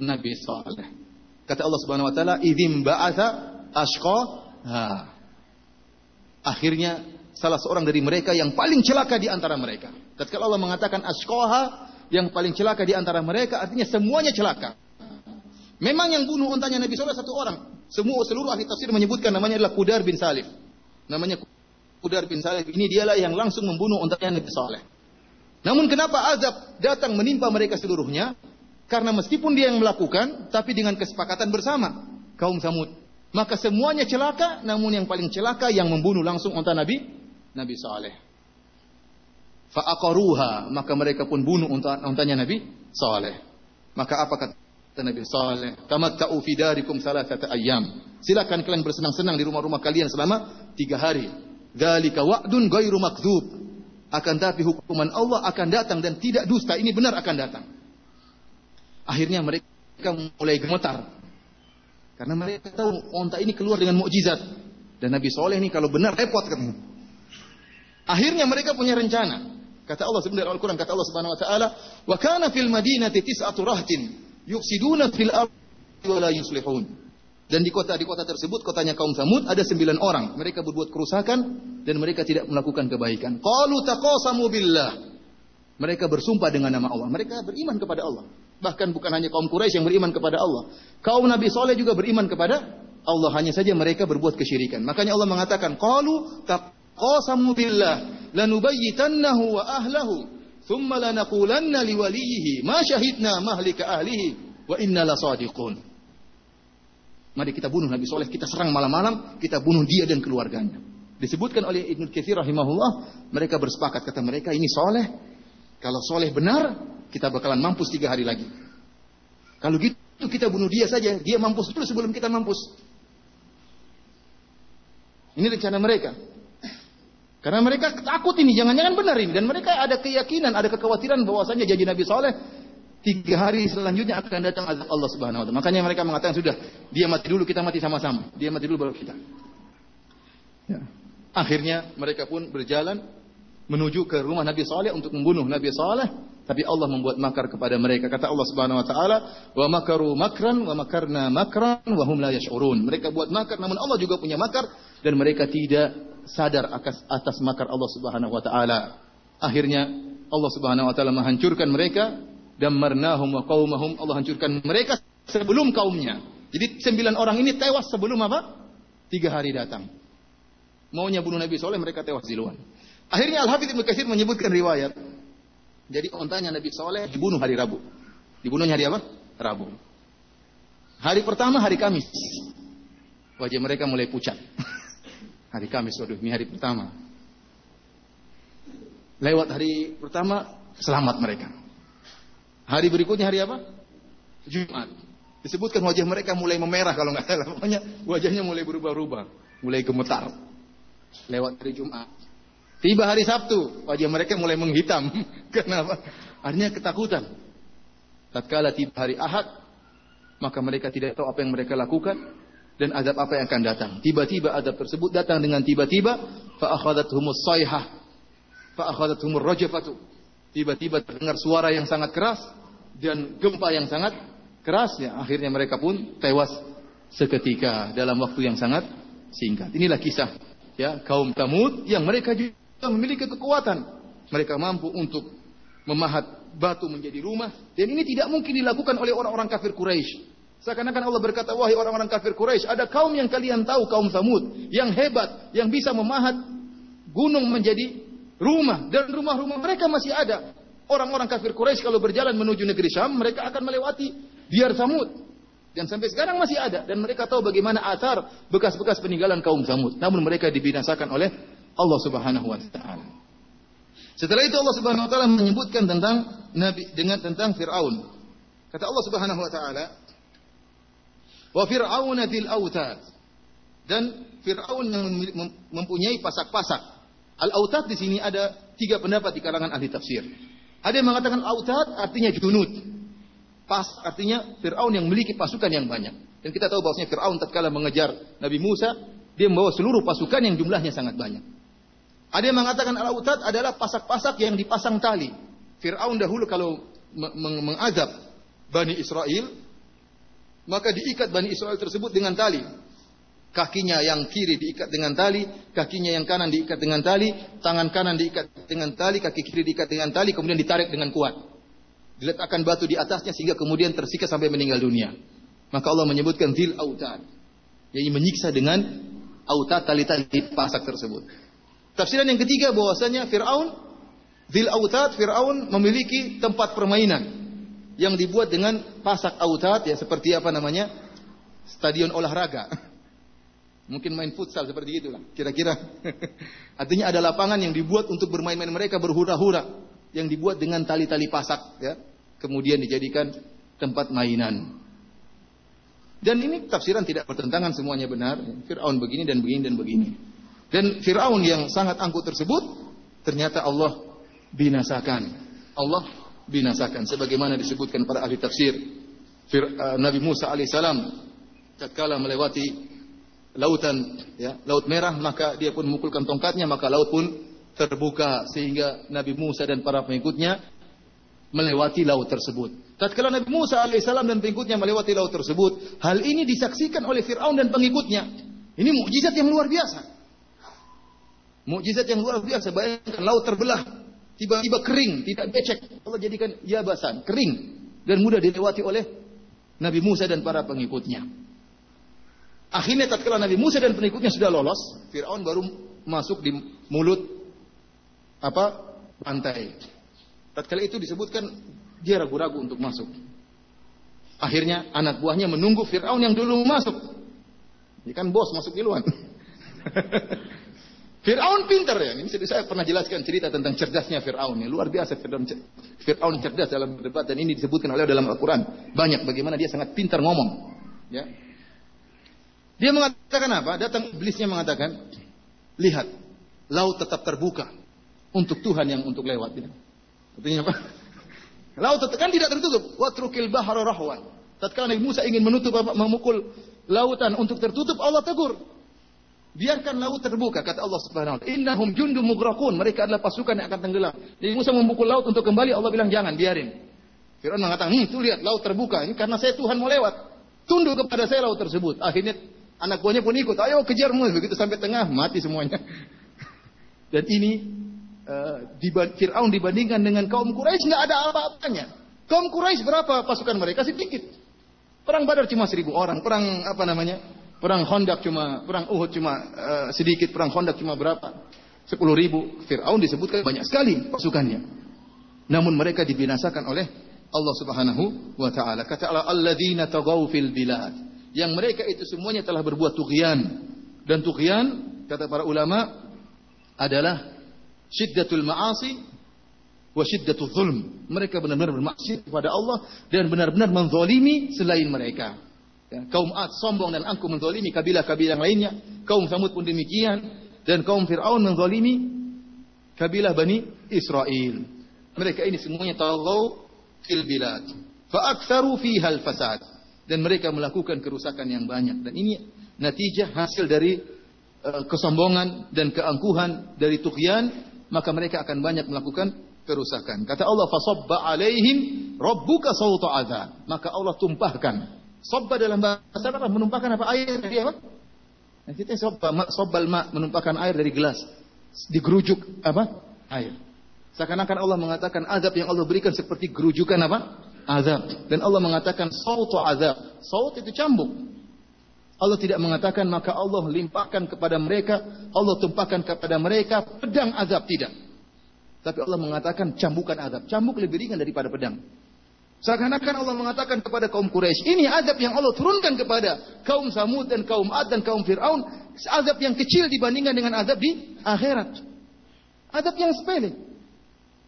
Nabi Saleh. Kata Allah Subhanahu wa taala, "Idzim ba'atha ashqa Akhirnya salah seorang dari mereka yang paling celaka di antara mereka. Ketika Allah mengatakan ashqaha yang paling celaka di antara mereka artinya semuanya celaka. Memang yang bunuh untanya Nabi SAW satu orang. Semua seluruh ahli tafsir menyebutkan namanya adalah Kudar bin Salif. Namanya Kudar bin Salif. Ini dialah yang langsung membunuh untanya Nabi SAW. Namun kenapa azab datang menimpa mereka seluruhnya? Karena meskipun dia yang melakukan, tapi dengan kesepakatan bersama kaum Samud. Maka semuanya celaka, namun yang paling celaka yang membunuh langsung unta Nabi Nabi Saleh. Fa'aqaruha, maka mereka pun bunuh unta untanya Nabi Saleh. Maka apa kata Nabi Saleh? Tamatta'u fi darikum salasata ayyam. Silakan kalian bersenang-senang di rumah-rumah kalian selama tiga hari. Dzalika wa'dun ghairu makdzub. Akan tapi hukuman Allah akan datang dan tidak dusta. Ini benar akan datang. Akhirnya mereka mulai gemetar karena mereka tahu onta ini keluar dengan mukjizat. Dan Nabi Soleh ini kalau benar repot katanya. Akhirnya mereka punya rencana. Kata Allah sebenarnya Al-Quran, kata Allah Subhanahu Wa Taala, wa kana fil madinati tis'atu rahtin yufsiduna fil ardi wa la yuslihun. Dan di kota di kota tersebut, kotanya kaum Samud, ada sembilan orang. Mereka berbuat kerusakan dan mereka tidak melakukan kebaikan. Qalu taqasamu billah. Mereka bersumpah dengan nama Allah. Mereka beriman kepada Allah. Bahkan bukan hanya kaum Quraisy yang beriman kepada Allah. Kaum Nabi Soleh juga beriman kepada Allah. Hanya saja mereka berbuat kesyirikan. Makanya Allah mengatakan, Qalu taqasamu billah lanubayyitannahu wa ahlahu thumma lanaqulanna liwaliyihi ma syahidna mahlika ahlihi wa inna lasadiqun. Mari kita bunuh Nabi Soleh, kita serang malam-malam, kita bunuh dia dan keluarganya. Disebutkan oleh Ibnu Katsir rahimahullah, mereka bersepakat kata mereka ini soleh. Kalau soleh benar, kita bakalan mampus tiga hari lagi. Kalau gitu kita bunuh dia saja, dia mampus dulu sebelum kita mampus. Ini rencana mereka. Karena mereka takut ini, jangan-jangan benar ini. Dan mereka ada keyakinan, ada kekhawatiran bahwasanya janji Nabi Soleh tiga hari selanjutnya akan datang azab Allah Subhanahu Wa Taala. Makanya mereka mengatakan sudah, dia mati dulu, kita mati sama-sama. Dia mati dulu baru kita. Ya. Akhirnya mereka pun berjalan menuju ke rumah Nabi Saleh untuk membunuh Nabi Saleh, tapi Allah membuat makar kepada mereka. Kata Allah Subhanahu wa taala, "Wa makaru makran wa makarna makran wa hum la yash'urun." Mereka buat makar namun Allah juga punya makar dan mereka tidak sadar atas atas makar Allah Subhanahu wa taala. Akhirnya Allah Subhanahu wa taala menghancurkan mereka dan marnahum wa qaumahum. Allah hancurkan mereka sebelum kaumnya. Jadi sembilan orang ini tewas sebelum apa? Tiga hari datang. Maunya bunuh Nabi Soleh mereka tewas di luar. Akhirnya Al-Hafidh Ibnu Katsir menyebutkan riwayat. Jadi ontanya Nabi Soleh dibunuh hari Rabu. Dibunuhnya hari apa? Rabu. Hari pertama hari Kamis. Wajah mereka mulai pucat. hari Kamis, waduh, ini hari pertama. Lewat hari pertama, selamat mereka. Hari berikutnya hari apa? Jumat. Disebutkan wajah mereka mulai memerah kalau nggak salah. Pokoknya wajahnya mulai berubah-ubah, mulai gemetar. Lewat hari Jumat. Tiba hari Sabtu, wajah mereka mulai menghitam. Kenapa? Artinya ketakutan. Tatkala tiba hari Ahad, maka mereka tidak tahu apa yang mereka lakukan dan adab apa yang akan datang. Tiba-tiba adab tersebut datang dengan tiba-tiba, fa akhadathumuz sayhah, fa akhadathumur rajafatu. Tiba-tiba terdengar suara yang sangat keras dan gempa yang sangat keras ya akhirnya mereka pun tewas seketika dalam waktu yang sangat singkat. Inilah kisah ya kaum Tamud yang mereka juga memiliki kekuatan. Mereka mampu untuk memahat batu menjadi rumah dan ini tidak mungkin dilakukan oleh orang-orang kafir Quraisy. Seakan-akan Allah berkata, wahai orang-orang kafir Quraisy, ada kaum yang kalian tahu, kaum Samud, yang hebat, yang bisa memahat gunung menjadi rumah. Dan rumah-rumah mereka masih ada. Orang-orang kafir Quraisy kalau berjalan menuju negeri Syam, mereka akan melewati biar Samud. Dan sampai sekarang masih ada. Dan mereka tahu bagaimana atar bekas-bekas peninggalan kaum Samud. Namun mereka dibinasakan oleh Allah Subhanahu wa taala. Setelah itu Allah Subhanahu wa taala menyebutkan tentang nabi dengan tentang Firaun. Kata Allah Subhanahu wa taala, "Wa Fir'aun dzil autad." Dan Firaun yang mempunyai pasak-pasak. Al-autad di sini ada tiga pendapat di kalangan ahli tafsir. Ada yang mengatakan autad artinya junud, pas artinya Fir'aun yang memiliki pasukan yang banyak. Dan kita tahu bahwasanya Fir'aun tatkala mengejar Nabi Musa, dia membawa seluruh pasukan yang jumlahnya sangat banyak. Ada yang mengatakan al-autad adalah pasak-pasak yang dipasang tali. Fir'aun dahulu kalau mengadab Bani Israel, maka diikat Bani Israel tersebut dengan tali. Kakinya yang kiri diikat dengan tali, kakinya yang kanan diikat dengan tali, tangan kanan diikat dengan tali, kaki kiri diikat dengan tali, kemudian ditarik dengan kuat diletakkan batu di atasnya sehingga kemudian tersikat sampai meninggal dunia. Maka Allah menyebutkan zil autad. Yang menyiksa dengan autad tali-tali pasak tersebut. Tafsiran yang ketiga bahwasanya Firaun zil autad Firaun memiliki tempat permainan yang dibuat dengan pasak autad ya seperti apa namanya? Stadion olahraga. Mungkin main futsal seperti itulah, kira-kira. Artinya ada lapangan yang dibuat untuk bermain-main mereka berhura-hura yang dibuat dengan tali-tali pasak ya kemudian dijadikan tempat mainan. Dan ini tafsiran tidak bertentangan semuanya benar. Fir'aun begini dan begini dan begini. Dan Fir'aun yang sangat angkuh tersebut, ternyata Allah binasakan. Allah binasakan. Sebagaimana disebutkan para ahli tafsir. Uh, Nabi Musa alaihissalam tatkala melewati lautan ya, laut merah maka dia pun memukulkan tongkatnya maka laut pun terbuka sehingga Nabi Musa dan para pengikutnya melewati laut tersebut. Tatkala Nabi Musa alaihissalam dan pengikutnya melewati laut tersebut, hal ini disaksikan oleh Fir'aun dan pengikutnya. Ini mukjizat yang luar biasa. Mukjizat yang luar biasa. Bayangkan laut terbelah, tiba-tiba kering, tidak becek. Allah jadikan yabasan, kering dan mudah dilewati oleh Nabi Musa dan para pengikutnya. Akhirnya tatkala Nabi Musa dan pengikutnya sudah lolos, Firaun baru masuk di mulut apa? pantai. Tatkala itu disebutkan dia ragu-ragu untuk masuk. Akhirnya anak buahnya menunggu Fir'aun yang dulu masuk. Ini kan bos masuk duluan. Fir'aun pintar ya. Ini saya pernah jelaskan cerita tentang cerdasnya Fir'aun. Ya, luar biasa Fir'aun, cerdas dalam berdebat dan ini disebutkan oleh dalam Al-Quran. Banyak bagaimana dia sangat pintar ngomong. Ya. Dia mengatakan apa? Datang iblisnya mengatakan, lihat, laut tetap terbuka untuk Tuhan yang untuk lewat. Ya. Artinya apa? Laut kan tidak tertutup. Watrukil bahra rahwan. Tatkala Nabi Musa ingin menutup memukul lautan untuk tertutup, Allah tegur. Biarkan laut terbuka kata Allah Subhanahu wa taala. Innahum jundum. Mereka adalah pasukan yang akan tenggelam. Jadi Musa memukul laut untuk kembali, Allah bilang jangan, biarin. Firaun mengatakan, "Hmm, tuh lihat laut terbuka. Ini karena saya Tuhan mau lewat. Tunduk kepada saya laut tersebut." Akhirnya anak buahnya pun ikut. Ayo kejar Musa. Begitu sampai tengah, mati semuanya. Dan ini uh, Fir'aun dibandingkan dengan kaum Quraisy nggak ada apa-apanya. Kaum Quraisy berapa pasukan mereka sedikit. Perang Badar cuma seribu orang, perang apa namanya? Perang Khandaq cuma, perang Uhud cuma uh, sedikit, perang Khandaq cuma berapa? Sepuluh ribu. Fir'aun disebutkan banyak sekali pasukannya. Namun mereka dibinasakan oleh Allah Subhanahu wa taala. Kata Allah, "Alladzina tagaw fil bilad." Yang mereka itu semuanya telah berbuat tughyan. Dan tughyan kata para ulama adalah syiddatul ma'asi wa syiddatul zulm. Mereka benar-benar bermaksiat kepada Allah dan benar-benar menzalimi selain mereka. Ya, kaum Ad sombong dan angkuh menzalimi kabilah-kabilah lainnya. Kaum Samud pun demikian dan kaum Fir'aun menzalimi kabilah Bani Israel. Mereka ini semuanya tahu fil bilad. Fa aktsaru fiha al-fasad dan mereka melakukan kerusakan yang banyak dan ini natijah hasil dari uh, kesombongan dan keangkuhan dari tughyan maka mereka akan banyak melakukan kerusakan. Kata Allah, "Fasabba 'alaihim rabbuka sawta adzab." Maka Allah tumpahkan. Sabba dalam bahasa Arab menumpahkan apa? Air dari apa? Nah, kita sabba, sabbal ma menumpahkan air dari gelas. Digerujuk apa? Air. Seakan-akan Allah mengatakan azab yang Allah berikan seperti gerujukan apa? Azab. Dan Allah mengatakan sawta azab. Saut itu cambuk. Allah tidak mengatakan maka Allah limpahkan kepada mereka, Allah tumpahkan kepada mereka pedang azab tidak. Tapi Allah mengatakan cambukan azab. Cambuk lebih ringan daripada pedang. Seakan-akan Allah mengatakan kepada kaum Quraisy, ini azab yang Allah turunkan kepada kaum Samud dan kaum Ad dan kaum Fir'aun. Azab yang kecil dibandingkan dengan azab di akhirat. Azab yang sepele.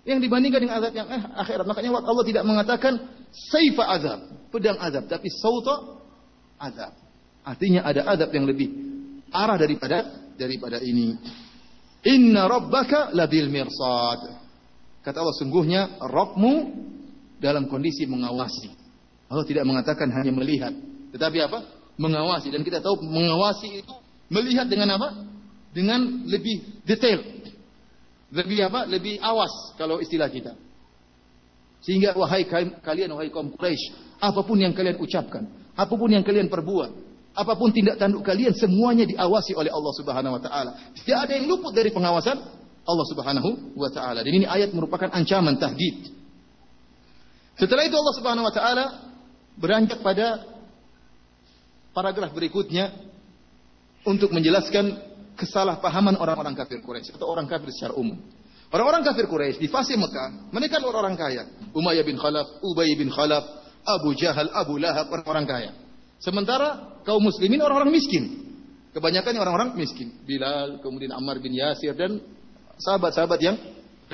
Yang dibandingkan dengan azab yang eh, akhirat. Makanya Allah tidak mengatakan saifa azab. Pedang azab. Tapi sauta azab. Artinya ada azab yang lebih arah daripada daripada ini. Inna rabbaka labil mirsad. Kata Allah sungguhnya Rabbmu dalam kondisi mengawasi. Allah tidak mengatakan hanya melihat, tetapi apa? Mengawasi dan kita tahu mengawasi itu melihat dengan apa? Dengan lebih detail. Lebih apa? Lebih awas kalau istilah kita. Sehingga wahai kalian wahai kaum Quraisy, apa pun yang kalian ucapkan, apa pun yang kalian perbuat, Apa pun tindak tanduk kalian semuanya diawasi oleh Allah Subhanahu wa taala. Tidak ada yang luput dari pengawasan Allah Subhanahu wa taala. Dan ini ayat merupakan ancaman tahdid. Setelah itu Allah Subhanahu wa taala beranjak pada paragraf berikutnya untuk menjelaskan kesalahpahaman orang-orang kafir Quraisy atau orang kafir secara umum. Orang-orang kafir Quraisy di fase Mekah, mereka adalah orang kaya. Umayyah bin Khalaf, Ubay bin Khalaf, Abu Jahal, Abu Lahab, orang-orang kaya. Sementara kaum muslimin orang-orang miskin. Kebanyakan orang-orang miskin. Bilal, kemudian Ammar bin Yasir dan sahabat-sahabat yang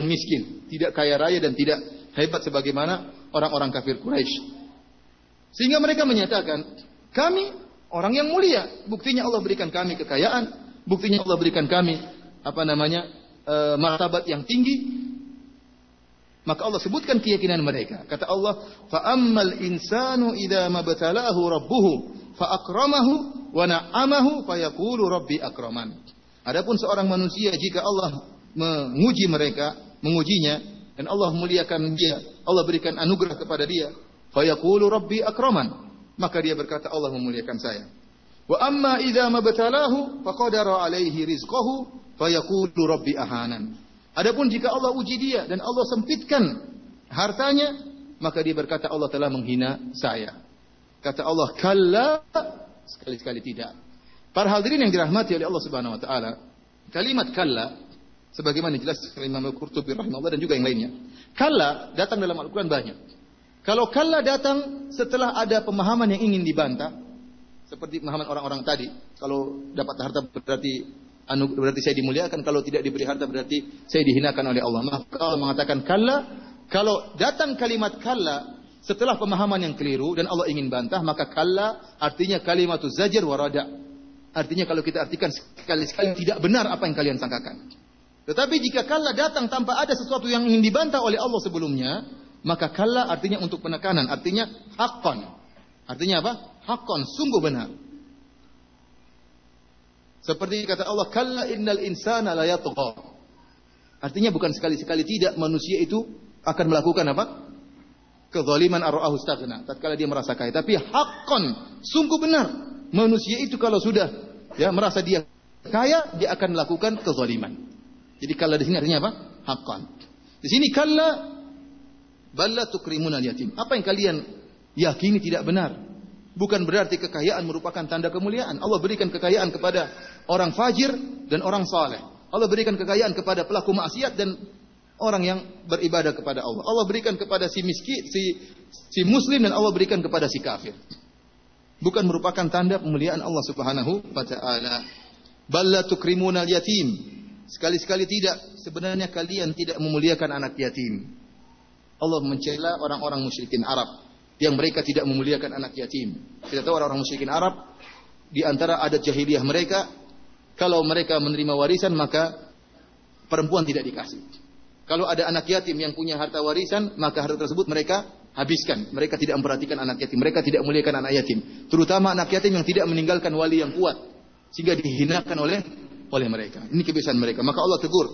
miskin, tidak kaya raya dan tidak hebat sebagaimana orang-orang kafir Quraisy. Sehingga mereka menyatakan, kami orang yang mulia, buktinya Allah berikan kami kekayaan, buktinya Allah berikan kami apa namanya? E, martabat yang tinggi, maka Allah sebutkan keyakinan mereka. Kata Allah, "Fa'ammal insanu idza mabtalahu rabbuhu fa'akramahu wa na'amahu fayaqulu rabbi akraman." Adapun seorang manusia jika Allah menguji mereka, mengujinya dan Allah memuliakan dia, Allah berikan anugerah kepada dia, fayaqulu rabbi akraman. Maka dia berkata Allah memuliakan saya. Wa amma idza mabtalahu faqadara alaihi rizqahu fayaqulu rabbi ahanan. Adapun jika Allah uji dia dan Allah sempitkan hartanya, maka dia berkata Allah telah menghina saya. Kata Allah, kalla sekali-sekali tidak. Para hadirin yang dirahmati oleh Allah Subhanahu wa taala, kalimat kalla sebagaimana jelas oleh Imam Al-Qurtubi rahimahullah dan juga yang lainnya. Kalla datang dalam Al-Qur'an banyak. Kalau kalla datang setelah ada pemahaman yang ingin dibantah, seperti pemahaman orang-orang tadi, kalau dapat harta berarti anu berarti saya dimuliakan kalau tidak diberi harta berarti saya dihinakan oleh Allah maka Allah mengatakan kalla kalau datang kalimat kalla setelah pemahaman yang keliru dan Allah ingin bantah maka kalla artinya kalimat zajir warada artinya kalau kita artikan sekali-sekali tidak benar apa yang kalian sangkakan tetapi jika kalla datang tanpa ada sesuatu yang ingin dibantah oleh Allah sebelumnya maka kalla artinya untuk penekanan artinya hakon artinya apa hakon sungguh benar seperti kata Allah, "Kalla innal insana la yatgha." Artinya bukan sekali-sekali tidak manusia itu akan melakukan apa? Kezaliman ar-ra'ahu staghna, tatkala dia merasa kaya. Tapi hakon, sungguh benar. Manusia itu kalau sudah ya merasa dia kaya, dia akan melakukan kezaliman. Jadi kalla di sini artinya apa? Hakon. Di sini kalla balla tukrimuna yatim. Apa yang kalian yakini tidak benar? Bukan berarti kekayaan merupakan tanda kemuliaan. Allah berikan kekayaan kepada orang fajir dan orang saleh. Allah berikan kekayaan kepada pelaku maksiat dan orang yang beribadah kepada Allah. Allah berikan kepada si miskin, si si muslim dan Allah berikan kepada si kafir. Bukan merupakan tanda kemuliaan Allah Subhanahu wa taala. Balla tukrimunal yatim. Sekali-sekali tidak. Sebenarnya kalian tidak memuliakan anak yatim. Allah mencela orang-orang musyrikin Arab yang mereka tidak memuliakan anak yatim. Kita tahu orang-orang musyrikin Arab di antara adat jahiliyah mereka kalau mereka menerima warisan maka perempuan tidak dikasih. Kalau ada anak yatim yang punya harta warisan, maka harta tersebut mereka habiskan. Mereka tidak memperhatikan anak yatim. Mereka tidak memuliakan anak yatim. Terutama anak yatim yang tidak meninggalkan wali yang kuat. Sehingga dihinakan oleh oleh mereka. Ini kebiasaan mereka. Maka Allah tegur.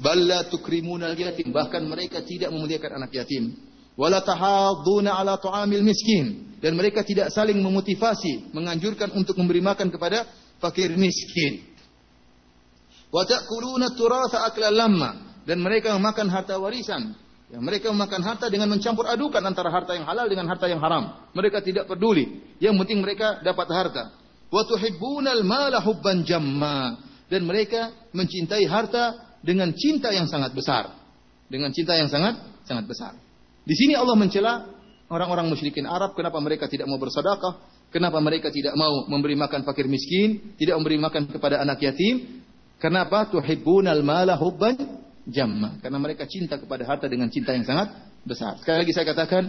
Balla tukrimunal yatim. Bahkan mereka tidak memuliakan anak yatim. Wala tahaduna ala tu'amil miskin. Dan mereka tidak saling memotivasi. Menganjurkan untuk memberi makan kepada fakir miskin. Wa ta'kuluna turatha akla lamma. Dan mereka memakan harta warisan Ya, mereka memakan harta dengan mencampur adukan antara harta yang halal dengan harta yang haram. Mereka tidak peduli. Yang penting mereka dapat harta. Wa tuhibbunal mala hubban jamma. Dan mereka mencintai harta dengan cinta yang sangat besar. Dengan cinta yang sangat sangat besar. Di sini Allah mencela orang-orang musyrikin Arab kenapa mereka tidak mau bersedekah, kenapa mereka tidak mau memberi makan fakir miskin, tidak memberi makan kepada anak yatim. Kenapa tuhibbunal mala hubban jamma karena mereka cinta kepada harta dengan cinta yang sangat besar. Sekali lagi saya katakan,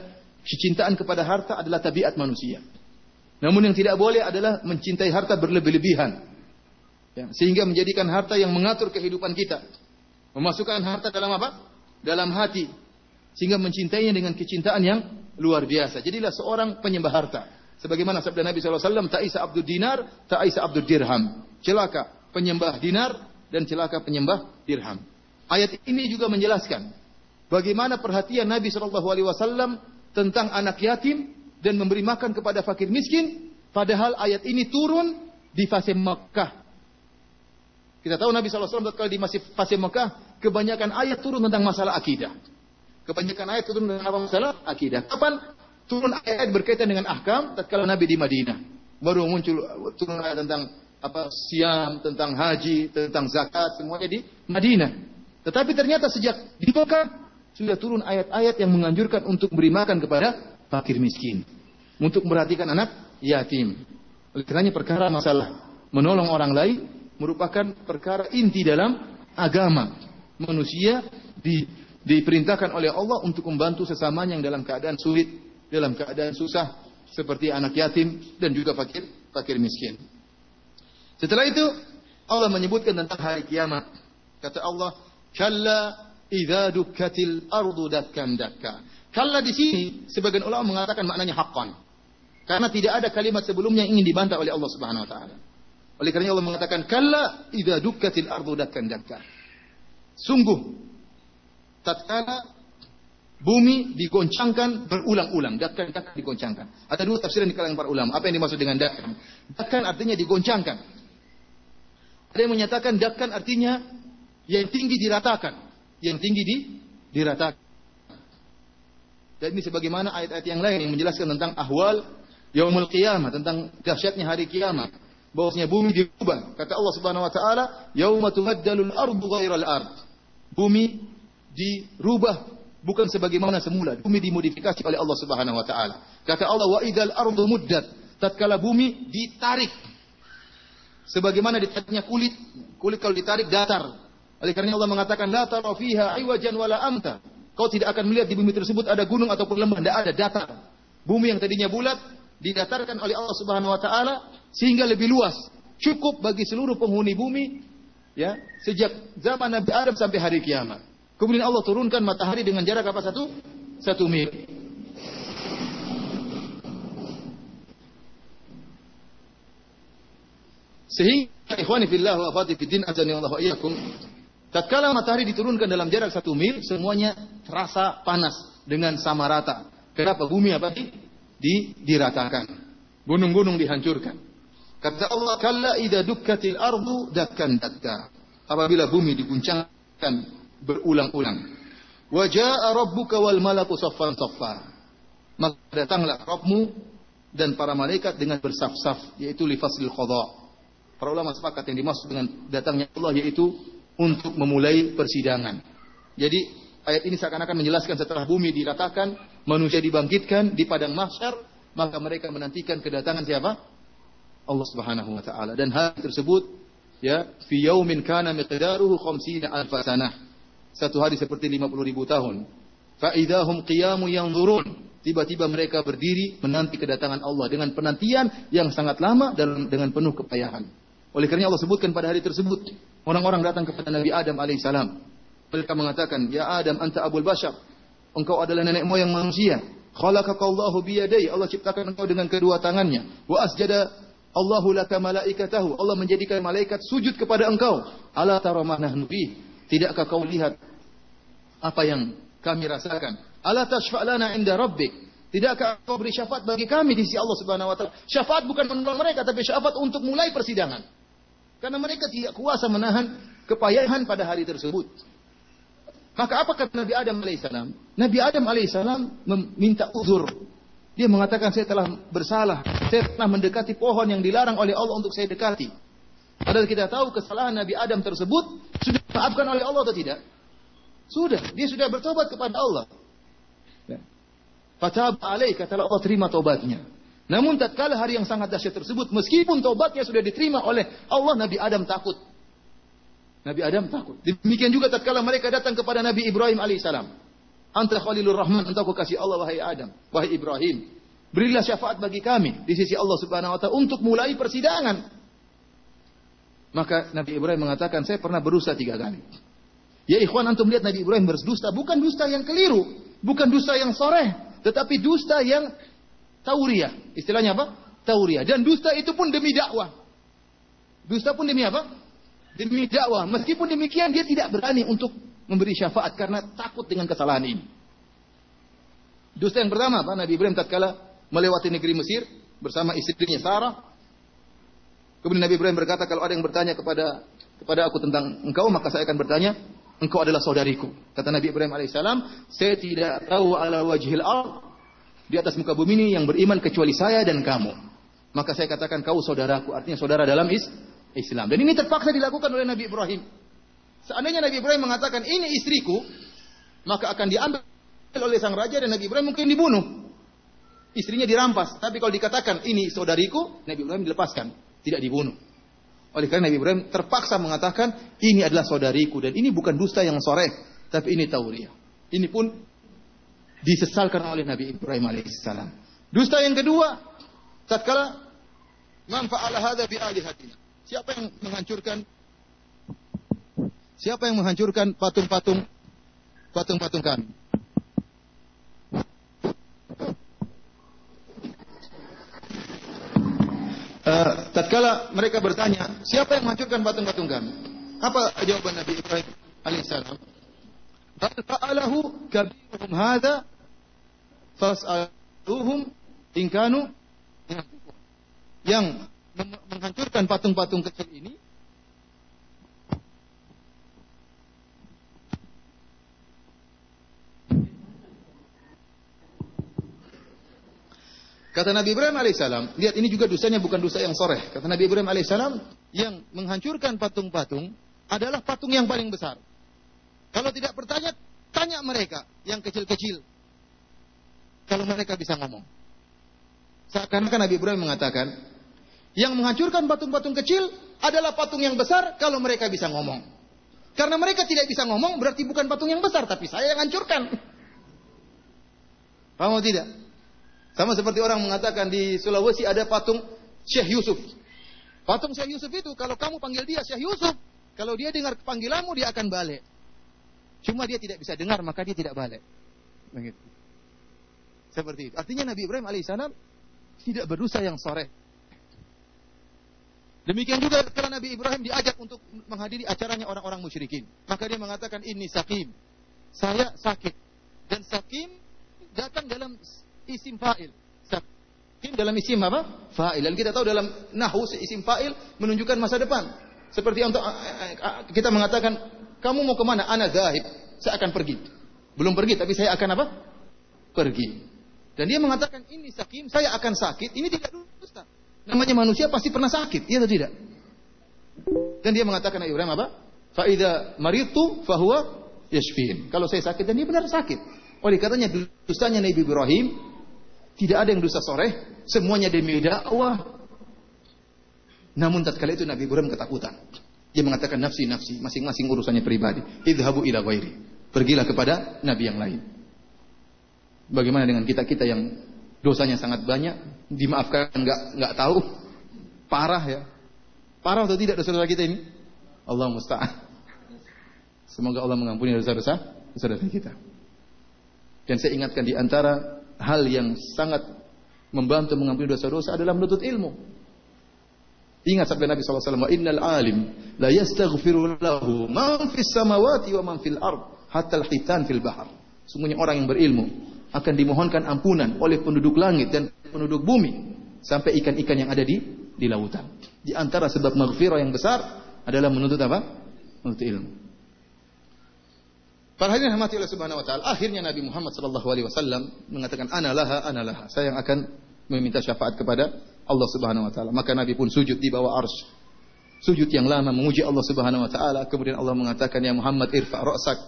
kecintaan kepada harta adalah tabiat manusia. Namun yang tidak boleh adalah mencintai harta berlebih-lebihan. Ya, sehingga menjadikan harta yang mengatur kehidupan kita. Memasukkan harta dalam apa? Dalam hati. Sehingga mencintainya dengan kecintaan yang luar biasa. Jadilah seorang penyembah harta. Sebagaimana sabda Nabi SAW, Ta'isa abdul dinar, ta'isa abdul dirham. Celaka penyembah dinar dan celaka penyembah dirham. Ayat ini juga menjelaskan bagaimana perhatian Nabi Shallallahu Alaihi Wasallam tentang anak yatim dan memberi makan kepada fakir miskin. Padahal ayat ini turun di fase Mekah. Kita tahu Nabi SAW kalau di masih fase Mekah, kebanyakan ayat turun tentang masalah akidah. Kebanyakan ayat turun tentang apa masalah akidah. Kapan turun ayat berkaitan dengan ahkam? Tatkala Nabi di Madinah. Baru muncul turun ayat tentang apa siam, tentang haji, tentang zakat, semuanya di Madinah. Tetapi ternyata sejak di Mekah sudah turun ayat-ayat yang menganjurkan untuk beri makan kepada fakir miskin. Untuk memperhatikan anak yatim. Oleh karenanya perkara masalah menolong orang lain merupakan perkara inti dalam agama. Manusia di, diperintahkan oleh Allah untuk membantu sesamanya yang dalam keadaan sulit, dalam keadaan susah, seperti anak yatim dan juga fakir, fakir miskin. Setelah itu Allah menyebutkan tentang hari kiamat. Kata Allah, Kalla idza dukkatil ardu dakkan dakka. Kalla di sini sebagian ulama mengatakan maknanya haqqan. Karena tidak ada kalimat sebelumnya yang ingin dibantah oleh Allah Subhanahu wa taala. Oleh karena Allah mengatakan kalla idza dukkatil ardu dakkan dakka. Sungguh tatkala bumi digoncangkan berulang-ulang, dakkan dakkan digoncangkan. Ada dua tafsiran di kalangan para ulama. Apa yang dimaksud dengan dakkan? Dakkan artinya digoncangkan. Ada yang menyatakan dakkan artinya yang tinggi diratakan. Yang tinggi di, diratakan. Dan ini sebagaimana ayat-ayat yang lain yang menjelaskan tentang ahwal yaumul qiyamah, tentang dahsyatnya hari kiamat. Bahwasanya bumi dirubah. Kata Allah Subhanahu wa taala, "Yauma tubaddalul ardu ghairal ard." Bumi dirubah bukan sebagaimana semula. Bumi dimodifikasi oleh Allah Subhanahu wa taala. Kata Allah, "Wa idzal ardu muddat." Tatkala bumi ditarik sebagaimana ditariknya kulit, kulit kalau ditarik datar, oleh karena Allah mengatakan la tara fiha iwajan wala amta. Kau tidak akan melihat di bumi tersebut ada gunung ataupun lembah, tidak ada datar. Bumi yang tadinya bulat didatarkan oleh Allah Subhanahu wa taala sehingga lebih luas, cukup bagi seluruh penghuni bumi ya, sejak zaman Nabi Adam sampai hari kiamat. Kemudian Allah turunkan matahari dengan jarak apa satu? Satu mil. Sehingga ikhwani fillah wa afati fiddin azani Allah iyyakum Tatkala matahari diturunkan dalam jarak satu mil, semuanya terasa panas dengan sama rata. Kenapa? Bumi apa? Di, di diratakan. Gunung-gunung dihancurkan. Kata Allah, "Kalla idza dukkatil ardu dakkan dakka." Apabila bumi diguncangkan berulang-ulang. Wa jaa rabbuka wal malaku saffan saffa. Maka datanglah Rabbmu dan para malaikat dengan bersaf-saf, yaitu lifasil qada. Para ulama sepakat yang dimaksud dengan datangnya Allah yaitu untuk memulai persidangan. Jadi ayat ini seakan-akan menjelaskan setelah bumi diratakan, manusia dibangkitkan di padang mahsyar, maka mereka menantikan kedatangan siapa? Allah Subhanahu wa taala. Dan hal tersebut ya fi yaumin kana miqdaruhu khamsina alf sanah. Satu hari seperti 50 ribu tahun. Fa'idahum qiyamu yanzurun. Tiba-tiba mereka berdiri menanti kedatangan Allah dengan penantian yang sangat lama dan dengan penuh kepayahan. Oleh karena Allah sebutkan pada hari tersebut, orang-orang datang kepada Nabi Adam alaihissalam. Mereka mengatakan, Ya Adam, anta abul bashar. Engkau adalah nenek moyang manusia. Khalaqakallahu biyadai. Allah ciptakan engkau dengan kedua tangannya. Wa asjada Allahu laka malaikatahu. Allah menjadikan malaikat sujud kepada engkau. Ala tara nahnu Tidakkah kau lihat apa yang kami rasakan? Ala tashfa' lana inda rabbik. Tidakkah kau beri syafaat bagi kami di sisi Allah Subhanahu wa taala? Syafaat bukan menolong mereka tapi syafaat untuk mulai persidangan. Karena mereka tidak kuasa menahan kepayahan pada hari tersebut. Maka apa kata Nabi Adam alaihissalam? Nabi Adam alaihissalam meminta uzur. Dia mengatakan saya telah bersalah. Saya pernah mendekati pohon yang dilarang oleh Allah untuk saya dekati. Padahal kita tahu kesalahan Nabi Adam tersebut sudah dimaafkan oleh Allah atau tidak? Sudah. Dia sudah bertobat kepada Allah. Fatab alaih, kata Allah terima tobatnya. Namun tatkala hari yang sangat dahsyat tersebut, meskipun tobatnya sudah diterima oleh Allah, Nabi Adam takut. Nabi Adam takut. Demikian juga tatkala mereka datang kepada Nabi Ibrahim alaihissalam. Anta Khalilur Rahman, engkau kekasih Allah wahai Adam, wahai Ibrahim. Berilah syafaat bagi kami di sisi Allah Subhanahu wa taala untuk mulai persidangan. Maka Nabi Ibrahim mengatakan, saya pernah berusaha tiga kali. Ya ikhwan antum lihat Nabi Ibrahim berdusta, bukan dusta yang keliru, bukan dusta yang soreh, tetapi dusta yang tauria. Istilahnya apa? Tauria. Dan dusta itu pun demi dakwah. Dusta pun demi apa? Demi dakwah. Meskipun demikian dia tidak berani untuk memberi syafaat karena takut dengan kesalahan ini. Dusta yang pertama apa? Nabi Ibrahim tatkala melewati negeri Mesir bersama istrinya Sarah. Kemudian Nabi Ibrahim berkata kalau ada yang bertanya kepada kepada aku tentang engkau maka saya akan bertanya engkau adalah saudariku. Kata Nabi Ibrahim alaihissalam, saya tidak tahu ala wajhil al di atas muka bumi ini yang beriman kecuali saya dan kamu. Maka saya katakan kau saudaraku, artinya saudara dalam is Islam. Dan ini terpaksa dilakukan oleh Nabi Ibrahim. Seandainya Nabi Ibrahim mengatakan ini istriku, maka akan diambil oleh sang raja dan Nabi Ibrahim mungkin dibunuh. Istrinya dirampas. Tapi kalau dikatakan ini saudariku, Nabi Ibrahim dilepaskan, tidak dibunuh. Oleh karena Nabi Ibrahim terpaksa mengatakan ini adalah saudariku dan ini bukan dusta yang sore, tapi ini tauriah. Ini pun disesalkan oleh Nabi Ibrahim alaihissalam. Dusta yang kedua, tatkala man fa'ala hadza bi alihatina. Siapa yang menghancurkan Siapa yang menghancurkan patung-patung patung-patung kami? uh, tatkala mereka bertanya, siapa yang menghancurkan patung-patung kami? Apa jawaban Nabi Ibrahim alaihissalam? Bal fa'alahu kabiruhum hadza fas'aluhum in yang menghancurkan patung-patung kecil ini Kata Nabi Ibrahim alaihissalam, lihat ini juga dosanya bukan dosa yang soreh. Kata Nabi Ibrahim alaihissalam, yang menghancurkan patung-patung adalah patung yang paling besar. Kalau tidak bertanya, tanya mereka yang kecil-kecil. Kalau mereka bisa ngomong. Seakan-akan Nabi Ibrahim mengatakan, yang menghancurkan patung-patung kecil adalah patung yang besar kalau mereka bisa ngomong. Karena mereka tidak bisa ngomong berarti bukan patung yang besar, tapi saya yang hancurkan. Paham tidak? Sama seperti orang mengatakan di Sulawesi ada patung Syekh Yusuf. Patung Syekh Yusuf itu kalau kamu panggil dia Syekh Yusuf, kalau dia dengar panggilanmu dia akan balik. Cuma dia tidak bisa dengar maka dia tidak balik. Seperti itu. Artinya Nabi Ibrahim alaihissalam tidak berdosa yang sore. Demikian juga karena Nabi Ibrahim diajak untuk menghadiri acaranya orang-orang musyrikin. Maka dia mengatakan ini sakim. Saya sakit. Dan sakim datang dalam isim fa'il. Sakim dalam isim apa? Fa'il. Dan kita tahu dalam nahu isim fa'il menunjukkan masa depan. Seperti untuk kita mengatakan, kamu mau ke mana? Ana zahib. Saya akan pergi. Belum pergi, tapi saya akan apa? Pergi. Dan dia mengatakan, ini sakim, saya akan sakit. Ini tidak dusta. Namanya manusia pasti pernah sakit. Iya atau tidak? Dan dia mengatakan Ibrahim apa? Fa'idha maritu fahuwa yashfin. Kalau saya sakit dan dia benar sakit. Oleh katanya dustanya Nabi Ibrahim tidak ada yang dosa sore, semuanya demi dakwah. Namun tatkala itu Nabi Ibrahim ketakutan. Dia mengatakan nafsi nafsi, masing-masing urusannya pribadi. Idhabu ila ghairi. Pergilah kepada nabi yang lain. Bagaimana dengan kita-kita yang dosanya sangat banyak, dimaafkan nggak nggak tahu, parah ya. Parah atau tidak dosa-dosa kita ini? Allah musta'an. Semoga Allah mengampuni dosa-dosa dosa-dosa kita. Dan saya ingatkan di antara hal yang sangat membantu mengampuni dosa-dosa adalah menuntut ilmu. Ingat sabda Nabi SAW, innal alim la yastaghfiru lahu man fis samawati wa man fil ard hatta al-hitan fil bahar. Sungguhnya orang yang berilmu akan dimohonkan ampunan oleh penduduk langit dan penduduk bumi sampai ikan-ikan yang ada di di lautan. Di antara sebab maghfirah yang besar adalah menuntut apa? Menuntut ilmu. Para hadirin rahmati oleh Subhanahu wa taala, akhirnya Nabi Muhammad sallallahu alaihi wasallam mengatakan ana laha ana laha. Saya yang akan meminta syafaat kepada Allah Subhanahu wa taala. Maka Nabi pun sujud di bawah arsy. Sujud yang lama memuji Allah Subhanahu wa taala. Kemudian Allah mengatakan, "Ya Muhammad, irfa ra'sak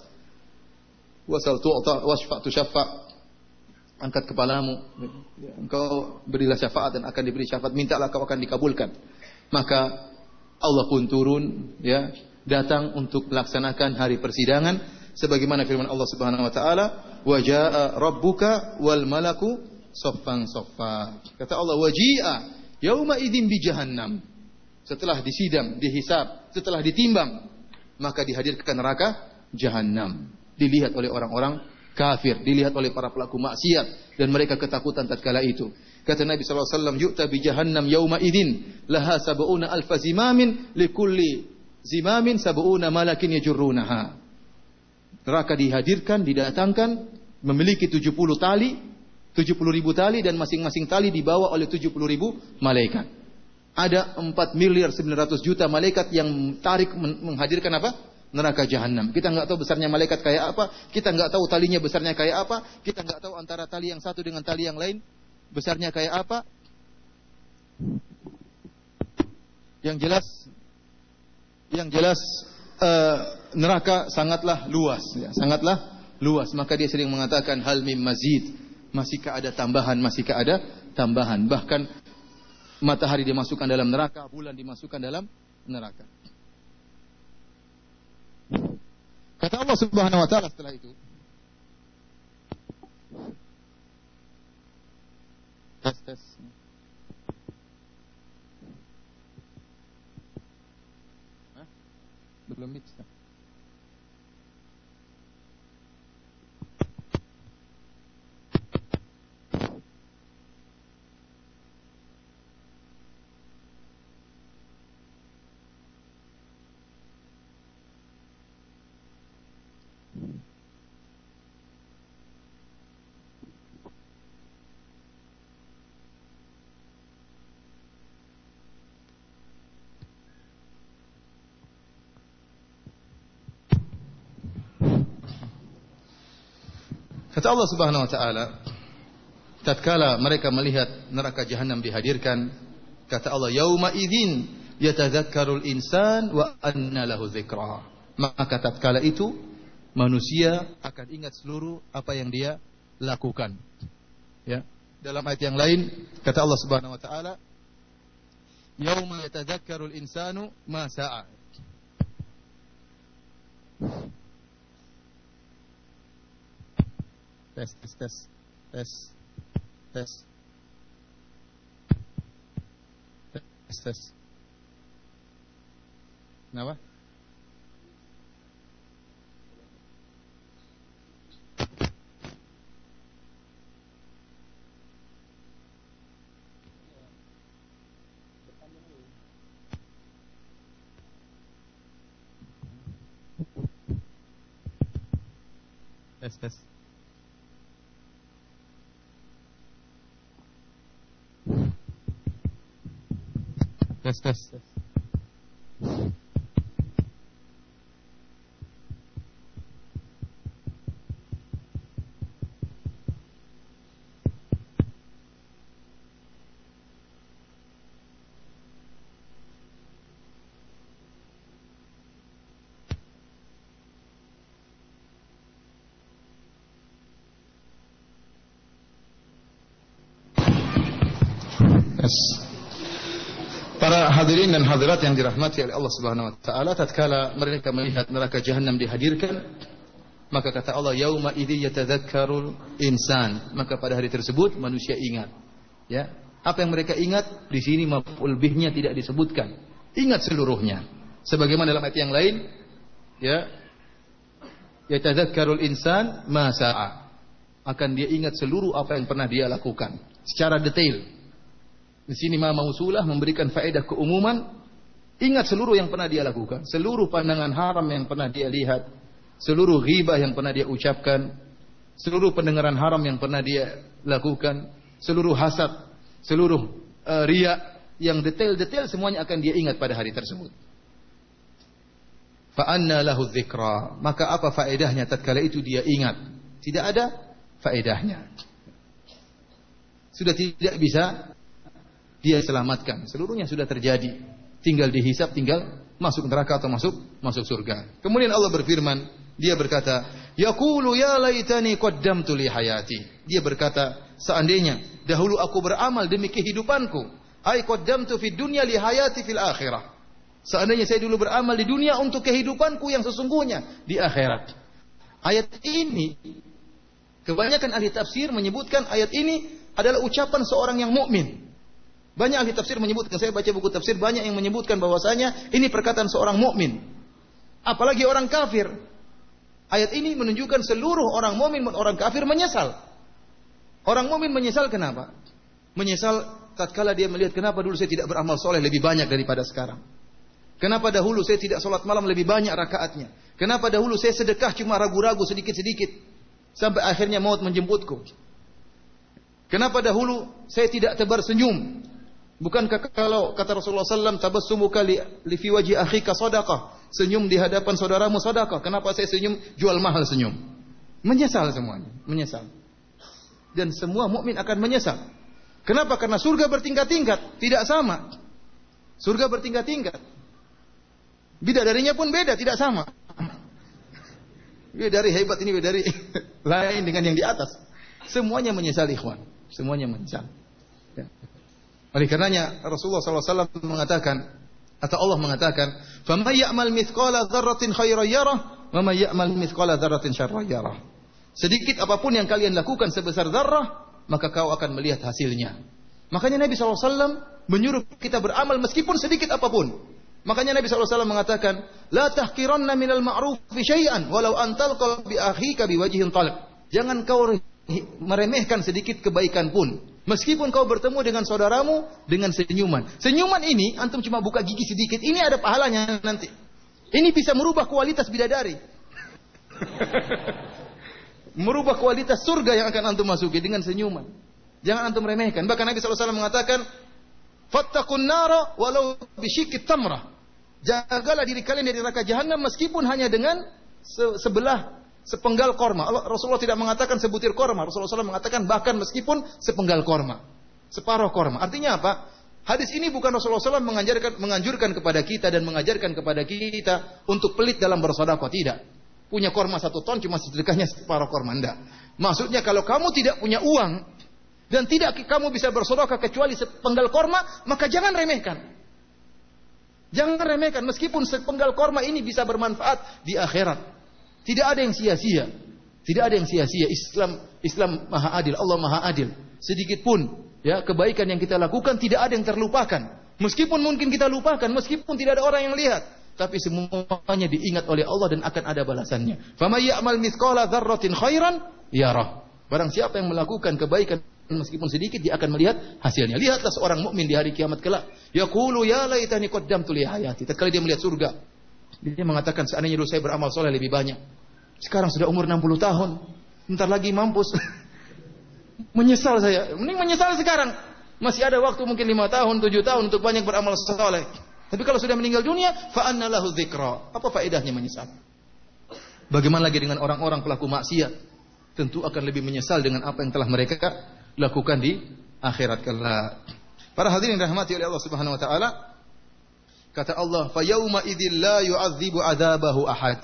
wasal tu'ta wasfa tushaffa." Angkat kepalamu, engkau berilah syafaat dan akan diberi syafaat. Mintalah kau akan dikabulkan. Maka Allah pun turun, ya, datang untuk melaksanakan hari persidangan sebagaimana firman Allah Subhanahu wa taala, "Wa jaa rabbuka wal malaku soffang soffa. Kata Allah, waji'a yauma idzin bi jahannam. Setelah disidang, dihisab, setelah ditimbang, maka dihadirkan neraka jahannam. Dilihat oleh orang-orang kafir, dilihat oleh para pelaku maksiat dan mereka ketakutan tatkala itu. Kata Nabi sallallahu alaihi wasallam, "Yu'ta bi jahannam yauma idzin laha sab'una alf zimamin likulli zimamin sab'una malakin yajurrunaha." Neraka dihadirkan, didatangkan memiliki 70 tali 70 ribu tali dan masing-masing tali dibawa oleh 70 ribu malaikat. Ada 4 miliar 900 juta malaikat yang tarik menghadirkan apa? Neraka jahanam. Kita nggak tahu besarnya malaikat kayak apa. Kita nggak tahu talinya besarnya kayak apa. Kita nggak tahu antara tali yang satu dengan tali yang lain besarnya kayak apa. Yang jelas, yang jelas uh, neraka sangatlah luas, ya, sangatlah luas. Maka dia sering mengatakan hal mim mazid masihkah ada tambahan, masihkah ada tambahan. Bahkan matahari dimasukkan dalam neraka, bulan dimasukkan dalam neraka. Kata Allah Subhanahu wa taala setelah itu, tes tes. Belum bisa. Kata Allah Subhanahu wa taala, tatkala mereka melihat neraka jahanam dihadirkan, kata Allah, "Yauma idzin yatadzakkarul insan wa anna lahu dzikra." Maka tatkala itu manusia akan ingat seluruh apa yang dia lakukan. Ya. Dalam ayat yang lain kata Allah Subhanahu wa taala, "Yauma yatadzakkarul insanu ma sa'a." Test, test, test, test, test, test, test. Kenapa? estés. Yes. Hadirin dan hadirat yang dirahmati oleh Allah Subhanahu wa taala tatkala mereka melihat neraka jahanam dihadirkan Maka kata Allah, "Yauma idzi yatadzakkarul insan." Maka pada hari tersebut manusia ingat. Ya. Apa yang mereka ingat? Di sini maf'ul bihnya tidak disebutkan. Ingat seluruhnya. Sebagaimana dalam ayat yang lain, ya. Yatadzakkarul insan ma sa'a. Akan dia ingat seluruh apa yang pernah dia lakukan secara detail. Di sini ma mausulah memberikan faedah keumuman. Ingat seluruh yang pernah dia lakukan, seluruh pandangan haram yang pernah dia lihat, seluruh ghibah yang pernah dia ucapkan, seluruh pendengaran haram yang pernah dia lakukan, seluruh hasad, seluruh uh, yang detail-detail semuanya akan dia ingat pada hari tersebut. Fa'anna lahu. Maka apa faedahnya tatkala itu dia ingat? Tidak ada faedahnya. Sudah tidak bisa dia selamatkan. Seluruhnya sudah terjadi. Tinggal dihisap, tinggal masuk neraka atau masuk masuk surga. Kemudian Allah berfirman, dia berkata, "Yaqulu ya laitani qaddamtu li hayati." Dia berkata, seandainya dahulu aku beramal demi kehidupanku, ai qaddamtu fid dunya li hayati fil akhirah. Seandainya saya dulu beramal di dunia untuk kehidupanku yang sesungguhnya di akhirat. Ayat ini kebanyakan ahli tafsir menyebutkan ayat ini adalah ucapan seorang yang mukmin. Banyak ahli tafsir menyebutkan, saya baca buku tafsir banyak yang menyebutkan bahwasanya ini perkataan seorang mukmin. Apalagi orang kafir. Ayat ini menunjukkan seluruh orang mukmin dan orang kafir menyesal. Orang mukmin menyesal kenapa? Menyesal tatkala dia melihat kenapa dulu saya tidak beramal soleh lebih banyak daripada sekarang. Kenapa dahulu saya tidak sholat malam lebih banyak rakaatnya? Kenapa dahulu saya sedekah cuma ragu-ragu sedikit-sedikit sampai akhirnya maut menjemputku? Kenapa dahulu saya tidak tebar senyum Bukankah kalau kata Rasulullah SAW, tabassumu kali li fi wajhi akhika sadaqah. Senyum di hadapan saudaramu sadaqah. Kenapa saya senyum? Jual mahal senyum. Menyesal semuanya, menyesal. Dan semua mukmin akan menyesal. Kenapa? Karena surga bertingkat-tingkat, tidak sama. Surga bertingkat-tingkat. Bidadarinya pun beda, tidak sama. Bidadari hebat ini bidadari lain dengan yang di atas. Semuanya menyesal ikhwan. Semuanya menyesal. Oleh karenanya Rasulullah SAW mengatakan atau Allah mengatakan, "Faman ya'mal mithqala dzarratin khairan yarah, wa man ya'mal mithqala dzarratin syarran yarah." Sedikit apa pun yang kalian lakukan sebesar zarrah, maka kau akan melihat hasilnya. Makanya Nabi SAW menyuruh kita beramal meskipun sedikit apa pun. Makanya Nabi SAW mengatakan, La tahkiranna minal ma'rufi syai'an, walau antal bi akhika biwajihin talib. Jangan kau meremehkan sedikit kebaikan pun. Meskipun kau bertemu dengan saudaramu dengan senyuman. Senyuman ini antum cuma buka gigi sedikit, ini ada pahalanya nanti. Ini bisa merubah kualitas bidadari. merubah kualitas surga yang akan antum masuki dengan senyuman. Jangan antum remehkan. Bahkan Nabi SAW mengatakan, Fattakun nara walau bisyikit tamrah. Jagalah diri kalian dari neraka jahanam meskipun hanya dengan sebelah sepenggal korma. Rasulullah tidak mengatakan sebutir korma. Rasulullah SAW mengatakan bahkan meskipun sepenggal korma. Separuh korma. Artinya apa? Hadis ini bukan Rasulullah SAW mengajarkan, menganjurkan kepada kita dan mengajarkan kepada kita untuk pelit dalam bersodakoh. Tidak. Punya korma satu ton cuma sedekahnya separuh korma. Tidak. Maksudnya kalau kamu tidak punya uang dan tidak kamu bisa bersodakoh kecuali sepenggal korma, maka jangan remehkan. Jangan remehkan meskipun sepenggal korma ini bisa bermanfaat di akhirat. Tidak ada yang sia-sia. Tidak ada yang sia-sia. Islam Islam Maha Adil, Allah Maha Adil. Sedikit pun ya kebaikan yang kita lakukan tidak ada yang terlupakan. Meskipun mungkin kita lupakan, meskipun tidak ada orang yang lihat, tapi semuanya diingat oleh Allah dan akan ada balasannya. Famay ya'mal mithqala dzarratin khairan yarah. Barang siapa yang melakukan kebaikan meskipun sedikit dia akan melihat hasilnya. Lihatlah seorang mukmin di hari kiamat kelak. Yaqulu ya laitani qaddamtu li hayati. Tatkala dia melihat surga, dia mengatakan seandainya dulu saya beramal soleh lebih banyak. Sekarang sudah umur 60 tahun. Bentar lagi mampus. menyesal saya. Mending menyesal sekarang. Masih ada waktu mungkin 5 tahun, 7 tahun untuk banyak beramal soleh. Tapi kalau sudah meninggal dunia, fa'anna lahu. Apa faedahnya menyesal? Bagaimana lagi dengan orang-orang pelaku maksiat? Tentu akan lebih menyesal dengan apa yang telah mereka lakukan di akhirat kelak. Para hadirin rahmati oleh Allah Subhanahu wa taala, Kata Allah, "Fayauma idzil la yu'adzibu adzabahu ahad."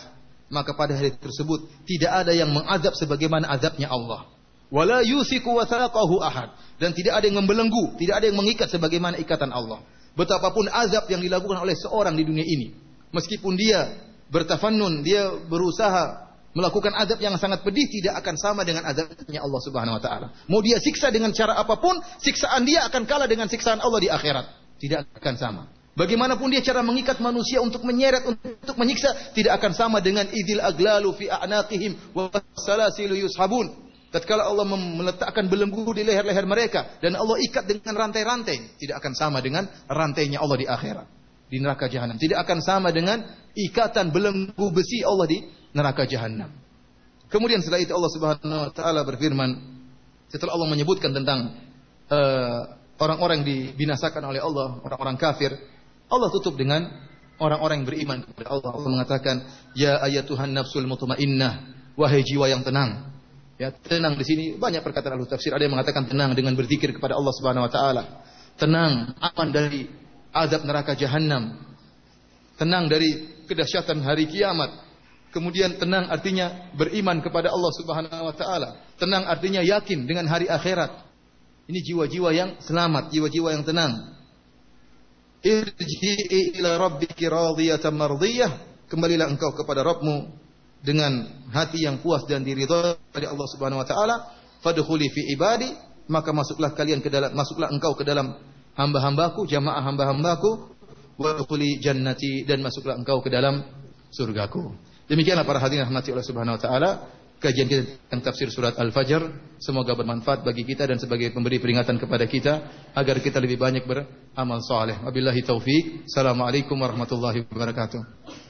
Maka pada hari tersebut tidak ada yang mengazab sebagaimana azabnya Allah. Wala yusiku wathaqahu ahad dan tidak ada yang membelenggu, tidak ada yang mengikat sebagaimana ikatan Allah. Betapapun azab yang dilakukan oleh seorang di dunia ini, meskipun dia bertafannun, dia berusaha melakukan adab yang sangat pedih tidak akan sama dengan adabnya Allah Subhanahu wa taala. Mau dia siksa dengan cara apa pun, siksaan dia akan kalah dengan siksaan Allah di akhirat. Tidak akan sama. Bagaimanapun dia cara mengikat manusia untuk menyeret untuk menyiksa tidak akan sama dengan idil aglalu fi a'naqihim wa salasilu yushabun. Tatkala Allah meletakkan belenggu di leher-leher mereka dan Allah ikat dengan rantai-rantai, tidak akan sama dengan rantainya Allah di akhirat di neraka jahanam. Tidak akan sama dengan ikatan belenggu besi Allah di neraka jahanam. Kemudian setelah itu Allah Subhanahu wa taala berfirman setelah Allah menyebutkan tentang uh, orang-orang yang dibinasakan oleh Allah, orang-orang kafir, Allah tutup dengan orang-orang yang beriman kepada Allah. Allah mengatakan, "Ya ayatuhan nafsul mutmainnah, wahai jiwa yang tenang." Ya, tenang di sini banyak perkataan ahli tafsir. Ada yang mengatakan tenang dengan berzikir kepada Allah Subhanahu wa taala. Tenang, aman dari azab neraka jahanam. Tenang dari kedahsyatan hari kiamat. Kemudian tenang artinya beriman kepada Allah Subhanahu wa taala. Tenang artinya yakin dengan hari akhirat. Ini jiwa-jiwa yang selamat, jiwa-jiwa yang tenang. Irji'i ila rabbiki radiyatan mardiyah. Kembalilah engkau kepada Rabbmu dengan hati yang puas dan diridhai oleh Allah Subhanahu wa taala. Fadkhuli fi ibadi, maka masuklah kalian ke dalam masuklah engkau ke dalam hamba-hambaku, jamaah hamba-hambaku. Wa jannati dan masuklah engkau ke dalam surgaku. Demikianlah para hadirin rahmati Allah Subhanahu wa taala kajian kita tentang tafsir surat Al-Fajr. Semoga bermanfaat bagi kita dan sebagai pemberi peringatan kepada kita agar kita lebih banyak beramal saleh. Wabillahi taufik. Assalamualaikum warahmatullahi wabarakatuh.